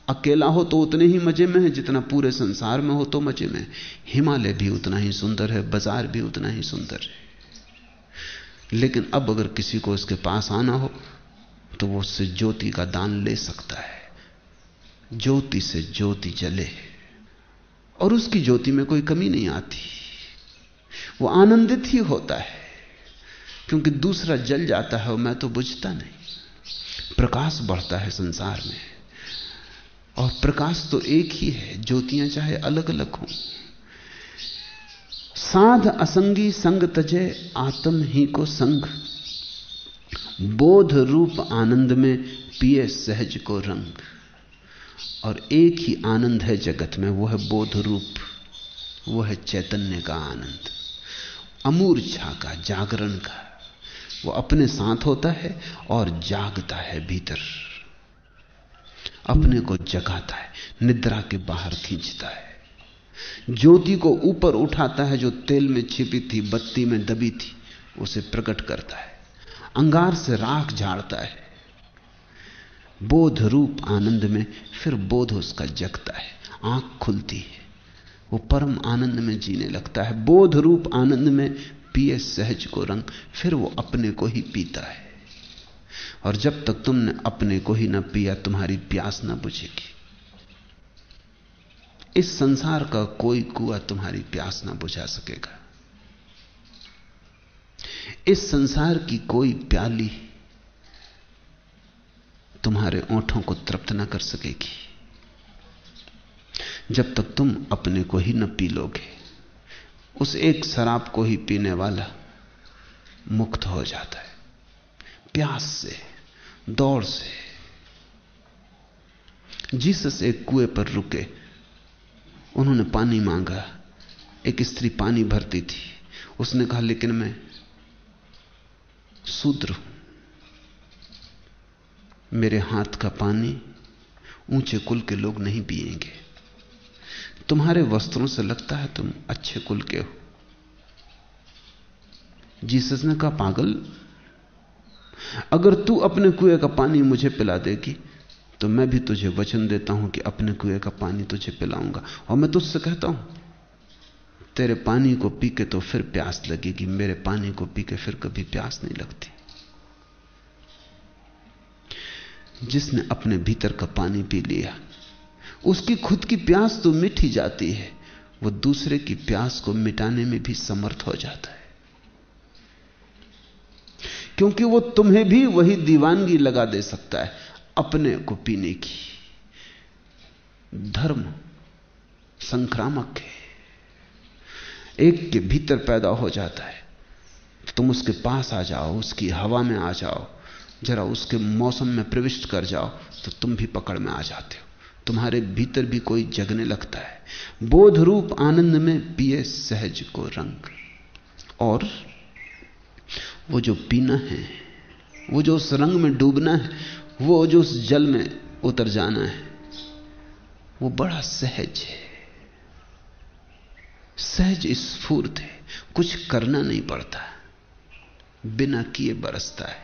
अकेला हो तो उतने ही मज़े में है, जितना पूरे संसार में हो तो मज़े में हिमालय भी उतना ही सुंदर है, बाज़ार भी उतना ही सुंदर है। लेकिन अब अगर किसी को उसके पास आना हो तो वो उससे ज्योति का दान ले सकता है। ज्योति से ज्योति जले। और उसकी ज्योति में कोई कमी नहीं आती। वो आनंदित ही होता है। क्योंकि दूसरा जल जाता है और मैं तो बुझता नहीं। प्रकाश बढ़ता है संसार में। और प्रकाश तो एक ही है। ज्योतियाँ चाहे अलग अलग हों। साध असंगी संग तजे आत्म ही को संग। बोध रूप आनंद में पिए सहज को रंग। और एक ही आनंद है जगत में वो है बोध रूप वो है चैतन्य का आनंद। अमूर्छा का जागरण का। वो अपने साथ होता है और जागता है भीतर। अपने को जगाता है, निद्रा के बाहर खींचता है। ज्योति को ऊपर उठाता है, जो तेल में छिपी थी, बत्ती में दबी थी, उसे प्रकट करता है। अंगार से राख झाड़ता है। बोध रूप आनंद में फिर बोध उसका जगता है। आँख खुलती है, वो परम आनंद में जीने लगता है। बोध रूप आनंद में पिए सहज को रंग, फिर वो अपने को ही पीता है। और जब तक तुमने अपने को ही ना पिया, तुम्हारी प्यास ना बुझेगी। इस संसार का कोई कुआ तुम्हारी प्यास ना बुझा सकेगा। इस संसार की कोई प्याली तुम्हारे ओंठों को तृप्त ना कर सकेगी। जब तक तुम अपने को ही न पी लोगे, उस एक शराब को ही पीने वाला मुक्त हो जाता है। प्यास से, दौड़ से। जीसस एक कुएँ पर रुके उन्होंने पानी मांगा। एक स्त्री पानी भरती थी। उसने कहा, लेकिन मैं शूद्र हूँ। मेरे हाथ का पानी ऊँचे कुल के लोग नहीं पिएँगे। तुम्हारे वस्त्रों से लगता है तुम अच्छे कुल के हो। जीसस ने कहा, पागल, अगर तू अपने कुएँ का पानी मुझे पिला देगी तो मैं भी तुझे वचन देता हूँ कि अपने कुएँ का पानी तुझे पिलाऊँगा। और मैं तुझसे कहता हूँ, तेरे पानी को पी के तो फिर प्यास लगेगी, मेरे पानी को पी के फिर कभी प्यास नहीं लगती। जिसने अपने भीतर का पानी पी लिया, उसकी खुद की प्यास तो मिट ही जाती है, वो दूसरे की प्यास को मिटाने में भी समर्थ हो जाता है। क्योंकि वो तुम्हें भी वही दीवानगी लगा दे सकता है। अपने को पीने की। धर्म संक्रामक है। एक के भीतर पैदा हो जाता है। तुम उसके पास आ जाओ, उसकी हवा में आ जाओ, जरा उसके मौसम में प्रविष्ट कर जाओ तो तुम भी पकड़ में आ जाते हो। तुम्हारे भीतर भी कोई जगने लगता है। बोध रूप आनंद में पिए सहज को रंग। और वो जो पीना है, वो जो उस रंग में डूबना है वो जो उस जल में उतर जाना है, वो बड़ा सहज है। सहज स्फूर्त है। कुछ करना नहीं पड़ता। बिना किए बरसता है।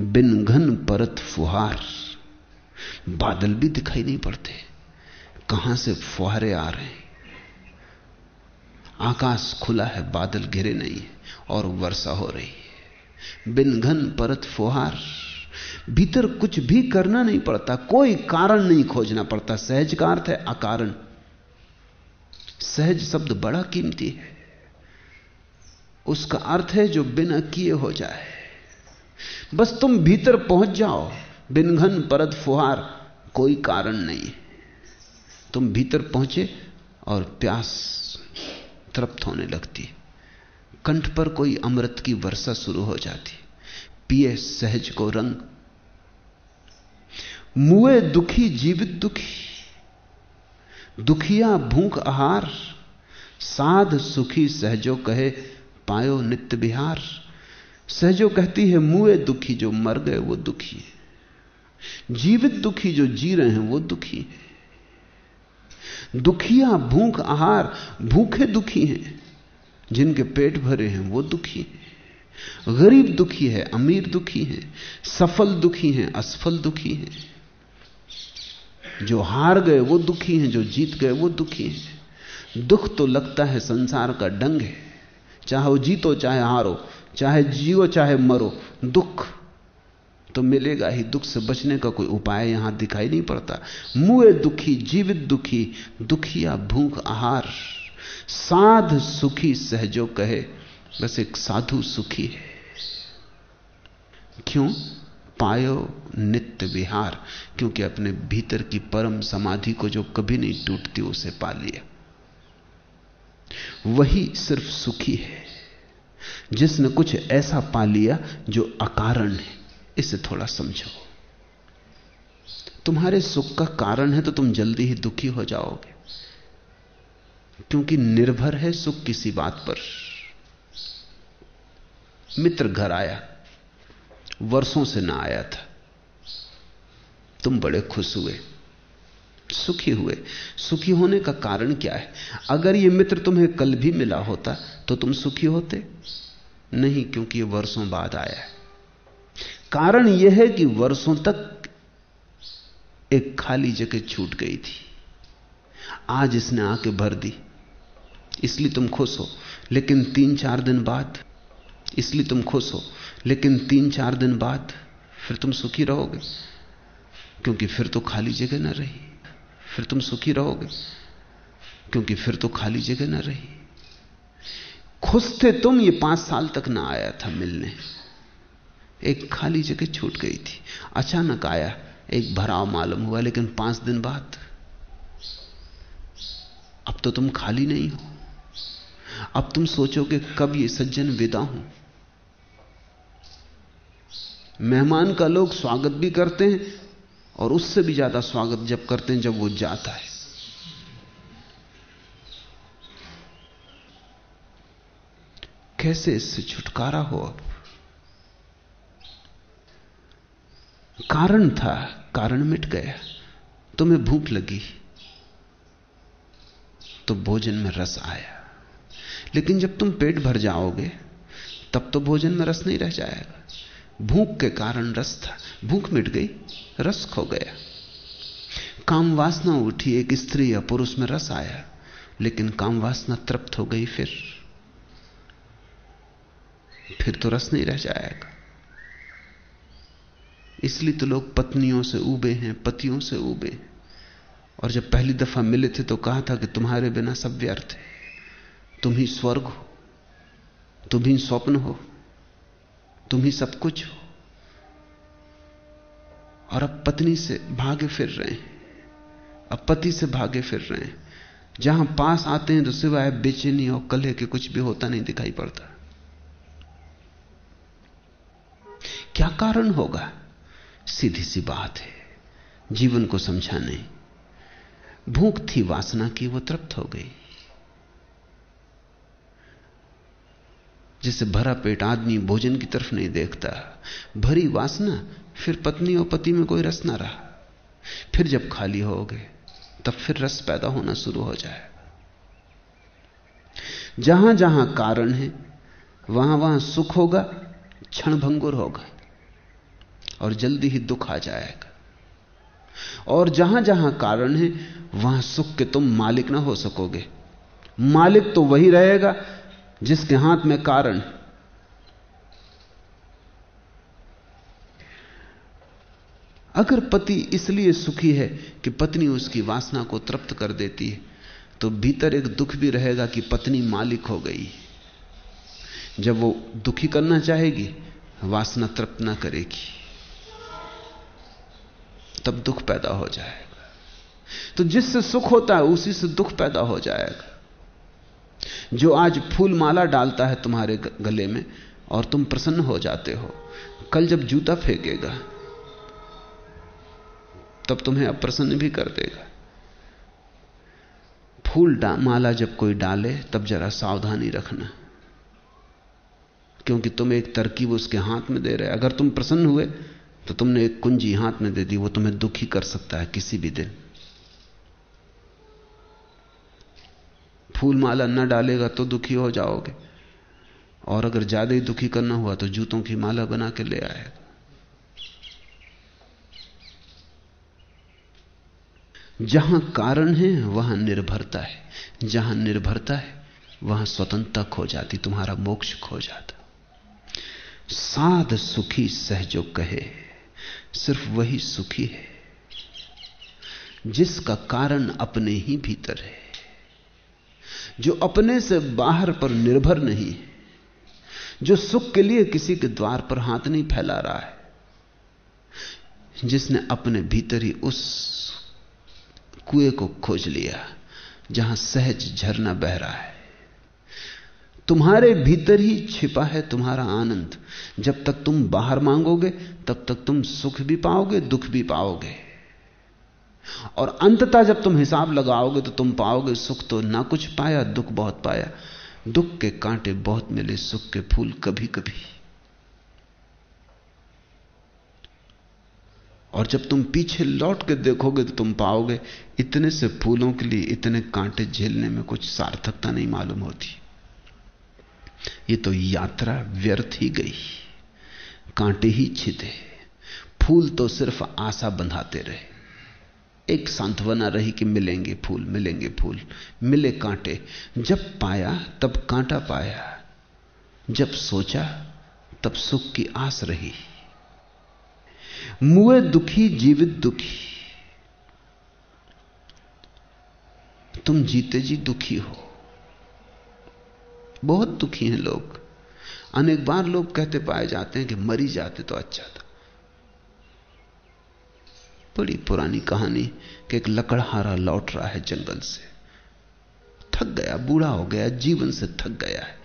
बिन घन परत फुहार। बादल भी दिखाई नहीं पड़ते। कहाँ से फुहारे आ रहे हैं? आकाश खुला है, बादल घिरे नहीं है और वर्षा हो रही है। बिन घन परत फुहार। भीतर कुछ भी करना नहीं पड़ता, कोई कारण नहीं खोजना पड़ता। सहज का अर्थ है अकारण। सहज शब्द बड़ा कीमती है। उसका अर्थ है जो बिना किए हो जाए। बस तुम भीतर पहुँच जाओ बिनघन परत फुहार, कोई कारण नहीं। तुम भीतर पहुँचे और प्यास तृप्त होने लगती। कंठ पर कोई अमृत की वर्षा शुरू हो जाती। पिए सहज को रंग। मुए दुखी, जीवित दुखी। दुखिया भूख आहार। साध सुखी सहजो कहे, पायो नित्य बिहार। सहजो कहती है, मुए दुखी जो मर गए, वो दुखी है। जीवित दुखी जो जी रहे हैं, वो दुखी है। दुखिया भूख आहार, भूखे दुखी हैं। जिनके पेट भरे हैं, वो दुखी हैं। गरीब दुखी है, अमीर दुखी है, सफल दुखी है, असफल दुखी है। जो हार गए, वो दुखी हैं, जो जीत गए, वो दुखी हैं। दुख तो लगता है, संसार का डंग है। चाहे वो जीतो, चाहे हारो, चाहे जियो, चाहे मरो, दुख तो मिलेगा ही। दुख से बचने का कोई उपाय यहाँ दिखाई नहीं पड़ता। मुए दुखी, जीवित दुखी, दुखिया, भूख, आहार। साध सुखी सहजो कहे, बस एक साधु सुखी है। क्यों? पायो नित्य विहार, क्योंकि अपने भीतर की परम समाधि को जो कभी नहीं टूटती, उसे पा लिया। वही सिर्फ़ सुखी है, जिसने कुछ ऐसा पा लिया जो अकारण है। इसे थोड़ा समझो। तुम्हारे सुख का कारण है तो तुम जल्दी ही दुखी हो जाओगे। क्योंकि निर्भर है सुख किसी बात पर। मित्र घर आया, वर्षों से ना आया था। तुम बड़े खुश हुए, सुखी हुए। सुखी होने का कारण क्या है? अगर यह मित्र तुम्हें कल भी मिला होता तो तुम सुखी होते। नहीं, क्योंकि यह वर्षों बाद आया है। कारण यह है कि वर्षों तक एक खाली जगह छूट गई थी। आज इसने आके भर दी। इसलिए तुम खुश हो। लेकिन तीन चार दिन बाद, इसलिए तुम खुश हो। लेकिन तीन चार दिन बाद फिर तुम सुखी रहोगे। क्योंकि फिर तो खाली जगह ना रही। फिर तुम सुखी रहोगे। क्योंकि फिर तो खाली जगह ना रही। खुश थे तुम, ये पाँच साल तक ना आया था मिलने। एक खाली जगह छूट गई थी। अचानक आया, एक भराव मालूम हुआ, लेकिन पाँच दिन बाद तो तुम खाली नहीं हो। अब तुम सोचोगे कब ये सज्जन विदा हूँ। मेहमान का लोग स्वागत भी करते हैं और उससे भी ज़्यादा स्वागत जब करते हैं जब वो जाता है। कैसे इससे छुटकारा हो अब? कारण था, कारण मिट गया। तुम्हें भूख लगी। तो भोजन में रस आया। लेकिन जब तुम पेट भर जाओगे, तब तो भोजन में रस नहीं रह जाएगा। भूख के कारण रस था। भूख मिट गई, रस खो गया। काम वासना उठी, एक स्त्री या पुरुष में रस आया, लेकिन काम वासना तृप्त हो गई फिर। फिर तो रस नहीं रह जाएगा। इसलिए तो लोग पत्नियों से उबे हैं, पतियों से उबे और जब पहली दफ़ा मिले थे तो कहा था कि तुम्हारे बिना सब व्यर्थ है। तुम ही स्वर्ग हो। तुम ही स्वप्न हो। तुम ही सब कुछ हो। और अब पत्नी से भागे फिर रहे हैं। अब पति से भागे फिर रहे हैं। जहाँ पास आते हैं तो सिवाय बेचैनी और कलह के कुछ भी होता नहीं दिखाई पड़ता। क्या कारण होगा? सीधी सी बात है। जीवन को समझा नहीं भूख थी, वासना की, वो तृप्त हो गई। जिसे भरा पेट आदमी भोजन की तरफ़ नहीं देखता, भरी वासना, फिर पत्नी और पति में कोई रस ना रहा। फिर जब खाली हो गए, तब फिर रस पैदा होना शुरू हो जाएगा जहाँ जहाँ कारण है वहाँ वहाँ सुख होगा, क्षण भंगुर होगा, और जल्दी ही दुख आ जाएगा। और जहाँ जहाँ कारण है, वहाँ सुख के तुम मालिक ना हो सकोगे। मालिक तो वही रहेगा जिसके हाथ में कारण अगर पति इसलिए सुखी है कि पत्नी उसकी वासना को तृप्त कर देती है तो भीतर एक दुख भी रहेगा कि पत्नी मालिक हो गई। जब वो दुखी करना चाहेगी, वासना तृप्त ना करेगी। तब दुख पैदा हो जाएगा। तो जिससे सुख होता है, उसी से दुख पैदा हो जाएगा। जो आज फूल माला डालता है तुम्हारे गले में, और तुम प्रसन्न हो जाते हो, कल जब जूता फेंकेगा, तब तुम्हें अप्रसन्न भी कर देगा। फूल माला जब कोई डाले, तब जरा सावधानी रखना। क्योंकि तुम एक तरकीब उसके हाथ में दे रहे अगर तुम प्रसन्न हुए तो तुमने एक कुंजी हाथ में दे दी, वो तुम्हें दुखी कर सकता है किसी भी दिन। फूल माला न डालेगा तो दुखी हो जाओगे। और अगर ज़्यादा ही दुखी करना हुआ तो जूतों की माला बना के ले आएगा जहाँ कारण है, वहाँ निर्भरता है। जहाँ निर्भरता है, वहाँ स्वतंत्रता खो जाती, तुम्हारा मोक्ष खो जाता। साध सुखी सहजो कहे। सिर्फ़ वही सुखी है, जिसका कारण अपने ही भीतर है, जो अपने से बाहर पर निर्भर नहीं है, जो सुख के लिए किसी के द्वार पर हाथ नहीं फैला रहा है, जिसने अपने भीतर ही उस कुएँ को खोज लिया, जहाँ सहज झरना बह रहा है। तुम्हारे भीतर ही छिपा है तुम्हारा आनंद। जब तक तुम बाहर मांगोगे, तब तक तुम सुख भी पाओगे, दुख भी पाओगे। और अंततः जब तुम हिसाब लगाओगे तो तुम पाओगे सुख तो ना कुछ पाया, दुख बहुत पाया। दुख के कांटे बहुत मिले, सुख के फूल कभी कभी और जब तुम पीछे लौट के देखोगे तो तुम पाओगे, इतने से फूलों के लिए इतने कांटे झेलने में कुछ सार्थकता नहीं मालूम होती। ये तो यात्रा व्यर्थ ही गई। कांटे ही छिते फूल तो सिर्फ़ आशा बंधाते रहे। एक सांत्वना रही कि मिलेंगे फूल मिलेंगे फूल, मिले कांटे। जब पाया, तब कांटा पाया। जब सोचा, तब सुख की आस रही। मुए दुखी, जीवित दुखी। तुम जीते जी दुखी हो। बहुत दुखी हैं लोग। अनेक बार लोग कहते पाए जाते हैं कि मरी जाते तो अच्छा था। बड़ी पुरानी कहानी कि एक लकड़हारा लौट रहा है जंगल से। थक गया, बूढ़ा हो गया, जीवन से थक गया है।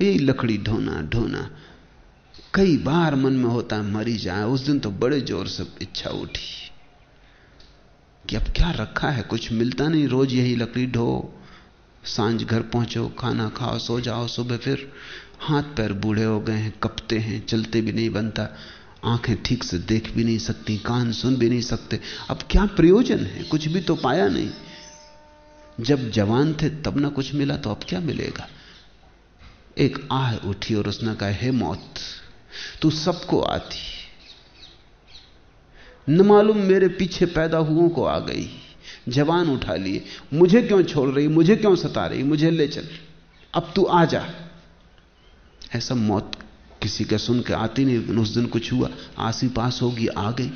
यही लकड़ी ढोना ढोना। कई बार मन में होता है, मरी जाए, उस दिन तो बड़े ज़ोर से इच्छा उठी। कि अब क्या रखा है, कुछ मिलता नहीं, रोज यही लकड़ी ढो। साँझ घर पहुंचो, खाना खाओ, सो जाओ, सुबह फिर हाथ पैर बूढ़े हो गए हैं, कपते हैं, चलते भी नहीं बनता। आँखें ठीक से देख भी नहीं सकती, कान सुन भी नहीं सकते। अब क्या प्रयोजन है? कुछ भी तो पाया नहीं। जब जवान थे, तब ना कुछ मिला तो अब क्या मिलेगा? एक आह उठी और उसने कहा, हे मौत, तू सबको आती। न मालूम मेरे पीछे पैदा हुओं को आ गई। जवान उठा लिए। मुझे क्यों छोड़ रही? मुझे क्यों सता रही? मुझे ले चल। अब तू आ जा। ऐसा मौत किसी का सुन के आती नहीं। उस दिन कुछ हुआ। आसी पास होगी, आ गई।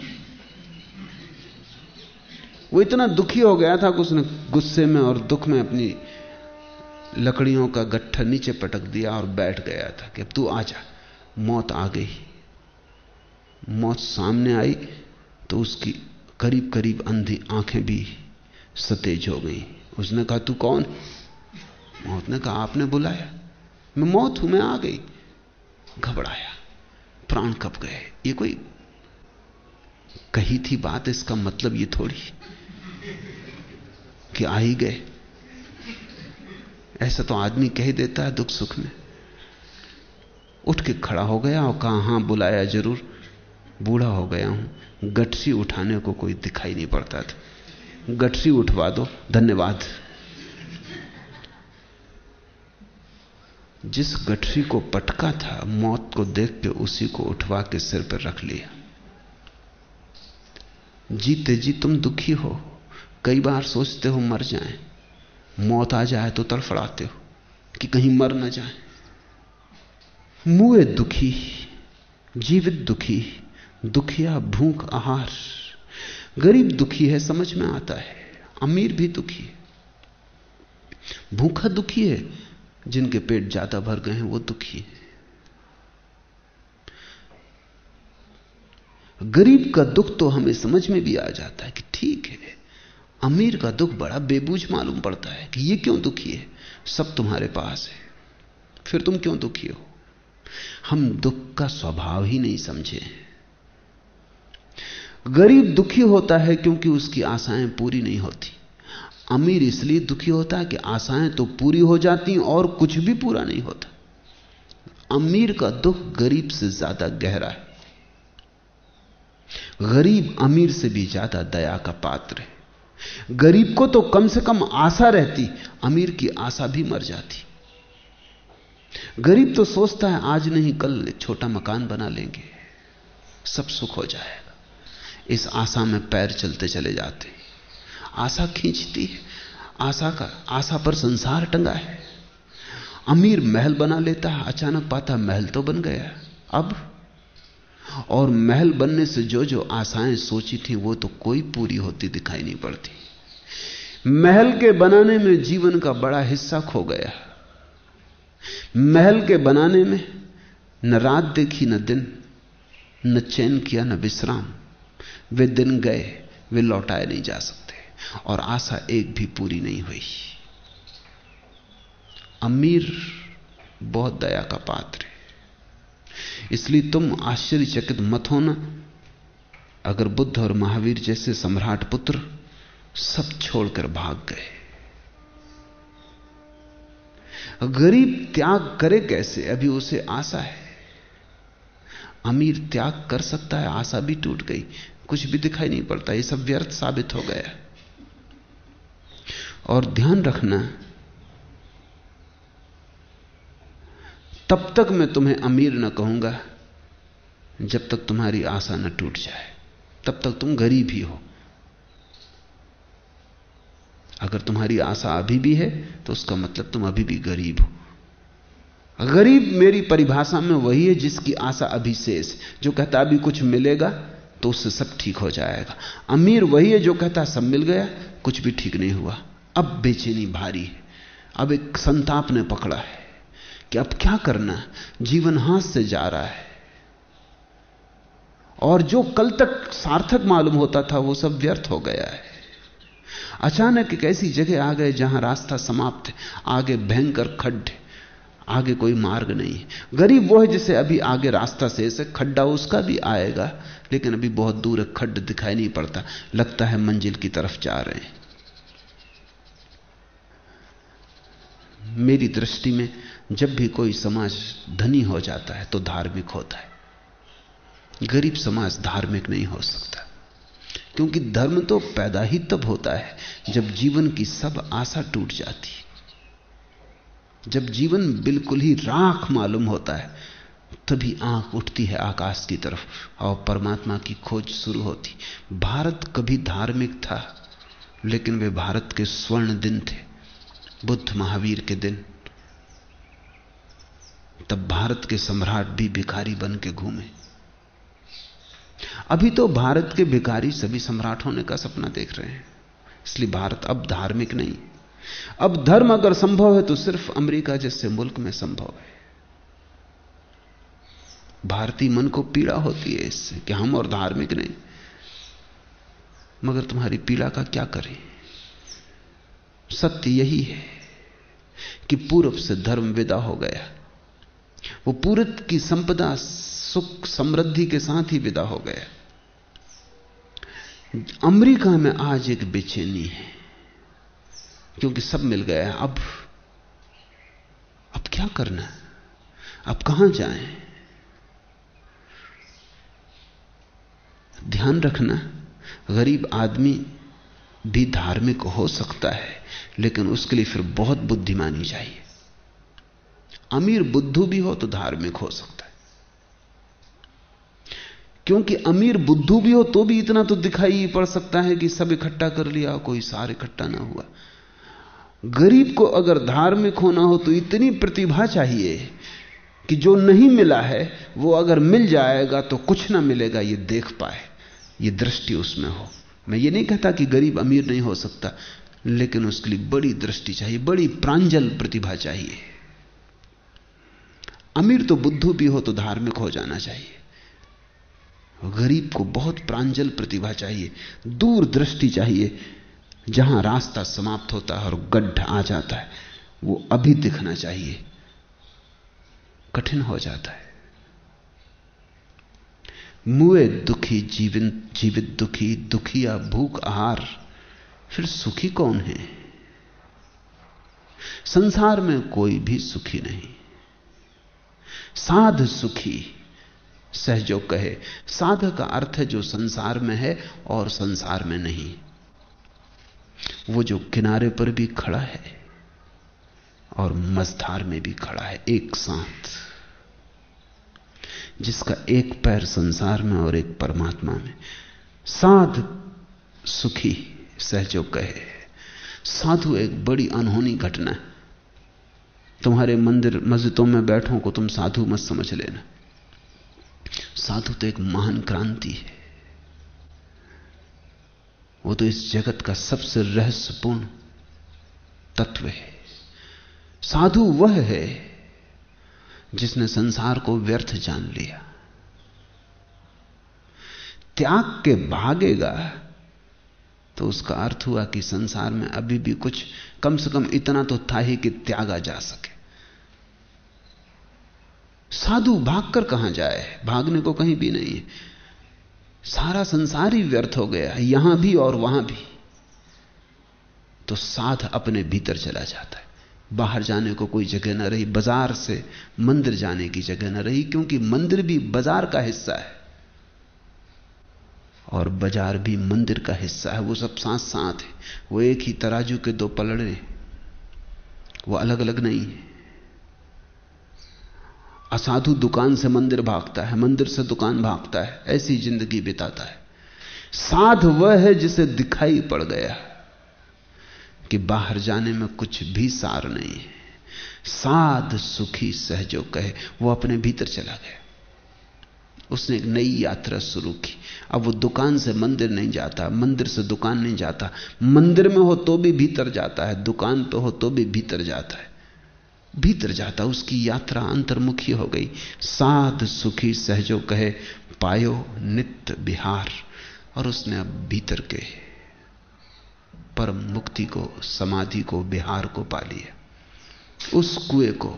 वो इतना दुखी हो गया था कि उसने गुस्से में और दुख में अपनी लकड़ियों का गट्ठा नीचे पटक दिया और बैठ गया था कि अब तू आ जा। मौत आ गई। मौत सामने आई तो उसकी करीब करीब अंधी आँखें भी सतेज हो गई। उसने कहा, तू कौन? मौत ने कहा, आपने बुलाया। मैं मौत हूँ, मैं आ गई। घबराया। प्राण कप गए। ये कोई कही थी बात, इसका मतलब ये थोड़ी कि आ ही गए। ऐसा तो आदमी कह देता है दुख सुख में। उठ के खड़ा हो गया और कहा, हाँ, बुलाया ज़रूर। बूढ़ा हो गया हूँ। गठसी उठाने को कोई दिखाई नहीं पड़ता था। गठसी उठवा दो, धन्यवाद। जिस गठरी को पटका था, मौत को देख के उसी को उठवा के सिर पर रख लिया। जीते जी, तुम दुखी हो। कई बार सोचते हो, मर जाए। मौत आ जाए तो तड़फड़ाते हो कि कहीं मर ना जाए। मुए दुखी, जीवित दुखी, दुखिया भूख आहार। गरीब दुखी है, समझ में आता है। अमीर भी दुखी है। भूखा दुखी है, जिनके पेट ज़्यादा भर गए हैं, वो दुखी है। गरीब का दुख तो हमें समझ में भी आ जाता है कि ठीक है, अमीर का दुख बड़ा बेबूझ मालूम पड़ता है कि ये क्यों दुखी है? सब तुम्हारे पास है। फिर तुम क्यों दुखी हो? हम दुख का स्वभाव ही नहीं समझे गरीब दुखी होता है क्योंकि उसकी आशाएँ पूरी नहीं होती। अमीर इसलिए दुखी होता है कि आशाएँ तो पूरी हो जाती और कुछ भी पूरा नहीं होता। अमीर का दुख गरीब से ज़्यादा गहरा है। गरीब अमीर से भी ज़्यादा दया का पात्र है। गरीब को तो कम से कम आशा रहती, अमीर की आशा भी मर जाती। गरीब तो सोचता है, आज नहीं कल छोटा मकान बना लेंगे, सब सुख हो जाएगा इस आशा में पैर चलते चले जाते आशा खींचती है। आशा का, आशा पर संसार टंगा है। अमीर महल बना लेता है। अचानक पाता महल तो बन गया अब? और महल बनने से जो जो आशाएँ सोची थी, वो तो कोई पूरी होती दिखाई नहीं पड़ती। महल के बनाने में जीवन का बड़ा हिस्सा खो गया महल के बनाने में न रात देखी, न दिन, न चैन किया, न विश्राम। वे दिन गए, वे लौटाए नहीं जा सकते। और आशा एक भी पूरी नहीं हुई। अमीर बहुत दया का पात्र है। इसलिए तुम आश्चर्यचकित मत होना। अगर बुद्ध और महावीर जैसे सम्राट पुत्र सब छोड़कर भाग गए। गरीब त्याग करे कैसे? अभी उसे आशा है। अमीर त्याग कर सकता है, आशा भी टूट गई। कुछ भी दिखाई नहीं पड़ता, ये सब व्यर्थ साबित हो गया। और ध्यान रखना, तब तक मैं तुम्हें अमीर न कहूँगा जब तक तुम्हारी आशा न टूट जाए। तब तक तुम गरीब ही हो। अगर तुम्हारी आशा अभी भी है तो उसका मतलब तुम अभी भी गरीब हो। गरीब मेरी परिभाषा में वही है जिसकी आशा अभी शेष जो कहता अभी कुछ मिलेगा तो उससे सब ठीक हो जाएगा। अमीर वही है जो कहता, सब मिल गया, कुछ भी ठीक नहीं हुआ। अब बेचैनी भारी है। अब एक संताप ने पकड़ा है कि अब क्या करना जीवन हाथ से जा रहा है। और जो कल तक सार्थक मालूम होता था, वो सब व्यर्थ हो गया है। अचानक एक ऐसी जगह आ गए जहाँ रास्ता समाप्त है। आगे भयंकर खड्डे आगे कोई मार्ग नहीं है। गरीब वो है जिसे अभी आगे रास्ता से ऐसे खड्डा उसका भी आएगा। लेकिन अभी बहुत दूर खड्ड दिखाई नहीं पड़ता। लगता है मंजिल की तरफ़ जा रहे हैं। मेरी दृष्टि में जब भी कोई समाज धनी हो जाता है तो धार्मिक होता है। गरीब समाज धार्मिक नहीं हो सकता। क्योंकि धर्म तो पैदा ही तब होता है जब जीवन की सब आशा टूट जाती जब जीवन बिल्कुल ही राख मालूम होता है तभी आँख उठती है आकाश की तरफ़ और परमात्मा की खोज शुरू होती। भारत कभी धार्मिक था, लेकिन वे भारत के स्वर्ण दिन थे, बुद्ध महावीर के दिन। तब भारत के सम्राट भी भिखारी बन के घूमे। अभी तो भारत के भिखारी सभी सम्राट होने का सपना देख रहे हैं। इसलिए भारत अब धार्मिक नहीं। अब धर्म अगर संभव है तो सिर्फ़ अमेरिका जैसे मुल्क में संभव है। भारतीय मन को पीड़ा होती है इससे कि हम और धार्मिक नहीं। मगर तुम्हारी पीड़ा का क्या करें? सत्य यही है कि पूर्व से धर्म विदा हो गया। वो पूरत की संपदा, सुख, समृद्धि के साथ ही विदा हो गया। अमेरिका में आज एक बेचैनी है, क्योंकि सब मिल गया। है अब अब क्या करना? अब कहाँ जाएँ? ध्यान रखना, गरीब आदमी भी धार्मिक हो सकता है, लेकिन उसके लिए फिर बहुत बुद्धिमानी चाहिए अमीर बुद्धू भी हो तो धार्मिक हो सकता है। क्योंकि अमीर बुद्धू भी हो तो भी इतना तो दिखाई पड़ सकता है कि सब इकट्ठा कर लिया, कोई सार इकट्ठा ना हुआ। गरीब को अगर धार्मिक होना हो तो इतनी प्रतिभा चाहिए कि जो नहीं मिला है, वो अगर मिल जाएगा तो कुछ ना मिलेगा, ये देख पाए। ये दृष्टि उसमें हो। मैं ये नहीं कहता कि गरीब अमीर नहीं हो सकता, लेकिन उसके लिए बड़ी दृष्टि चाहिए, बड़ी प्रांजल प्रतिभा चाहिए। अमीर तो बुद्धू भी हो तो धार्मिक हो जाना चाहिए। गरीब को बहुत प्रांजल प्रतिभा चाहिए, दूर दृष्टि चाहिए, जहाँ रास्ता समाप्त होता है और गड्ढ आ जाता है, वो अभी दिखना चाहिए। कठिन हो जाता है। मुए दुखी जीवन जीवित दुखी, दुखिया, भूख, आहार, फिर सुखी कौन है? संसार में कोई भी सुखी नहीं। साध सुखी सहजो कहे। साध का अर्थ है जो संसार में है और संसार में नहीं। वो जो किनारे पर भी खड़ा है और मझधार में भी खड़ा है, एक साथ। जिसका एक पैर संसार में और एक परमात्मा में। साध सुखी सहजो कहे। साधु एक बड़ी अनहोनी घटना है। तुम्हारे मंदिर मस्जिदों में बैठो को तुम साधु मत समझ लेना। साधु तो एक महान क्रांति है। वो तो इस जगत का सबसे रहस्यपूर्ण तत्व है। साधु वह है जिसने संसार को व्यर्थ जान लिया। त्याग के भागेगा तो उसका अर्थ हुआ कि संसार में अभी भी कुछ कम से कम इतना तो था ही कि त्यागा जा सके। साधु भागकर कहाँ जाए? भागने को कहीं भी नहीं है। सारा संसार ही व्यर्थ हो गया यहाँ भी और वहाँ भी। तो साध अपने भीतर चला जाता है। बाहर जाने को कोई जगह ना रही, बाज़ार से मंदिर जाने की जगह ना रही, क्योंकि मंदिर भी बाज़ार का हिस्सा है। और बाज़ार भी मंदिर का हिस्सा है, वो सब साथ साथ है। वो एक ही तराजू के दो पलड़े वो अलग अलग नहीं है। असाधु दुकान से मंदिर भागता है, मंदिर से दुकान भागता है, ऐसी ज़िंदगी बिताता है। साध वह है जिसे दिखाई पड़ गया कि बाहर जाने में कुछ भी सार नहीं है। साध सुखी सहजो कहे, वो अपने भीतर चला गया। उसने एक नई यात्रा शुरू की। अब वो दुकान से मंदिर नहीं जाता, मंदिर से दुकान नहीं जाता। मंदिर में हो तो भी भीतर जाता है, दुकान पे हो तो भी भीतर जाता है। भीतर जाता, उसकी यात्रा अंतर्मुखी हो गई। साध सुखी सहजो कहे, पायो नित्य बिहार। और उसने अब भीतर के परम मुक्ति को, समाधि को, बिहार को पा लिया उस कुएँ को,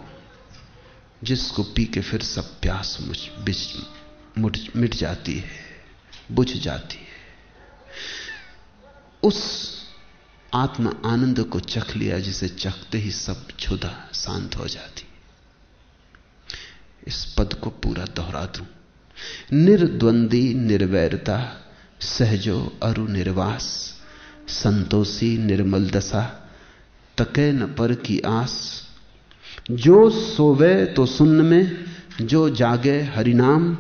जिसको पी के फिर सब प्यास मुझ मिट जाती है, बुझ जाती है। उस आत्म आनंद को चख लिया जिसे चखते ही सब क्षुदा शांत हो जाती इस पद को पूरा दोहरा दू। निर्द्वंदी, निर्वैरता, सहजो अरु निर्वास संतोषी निर्मल दशा, तके न पर की आस। जो सोवे तो सुन्न में, जो जागे हरिनाम,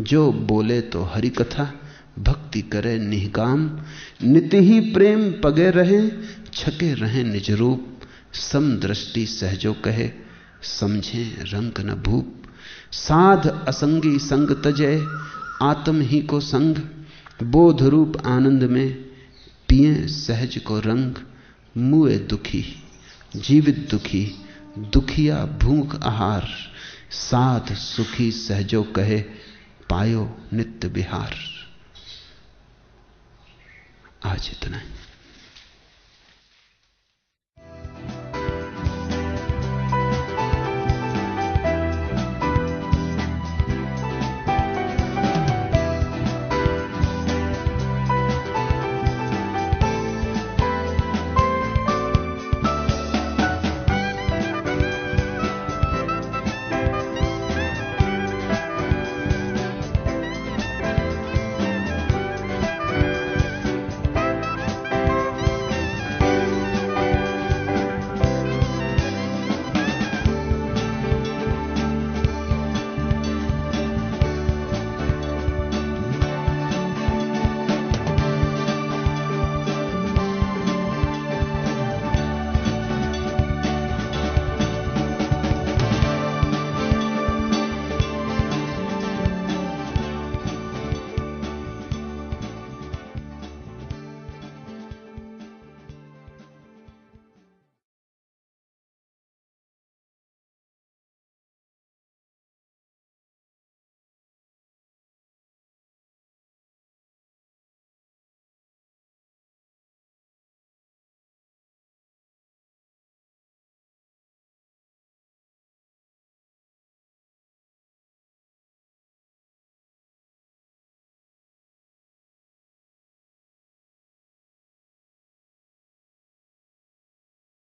जो बोले तो हरि कथा भक्ति करे निहकाम नित्य ही प्रेम पगे रहे, छके रहे निज रूप। सम दृष्टि सहजो कहे, समझे रंग न भूप। साध असंगी संग तजय आत्म ही को संग। बोध रूप आनंद में पिए, सहज को रंग, मुए दुखी, जीवित दुखी, दुखिया भूख आहार, साध सुखी सहजो कहे, पायो नित्य बिहार आज इतना ही।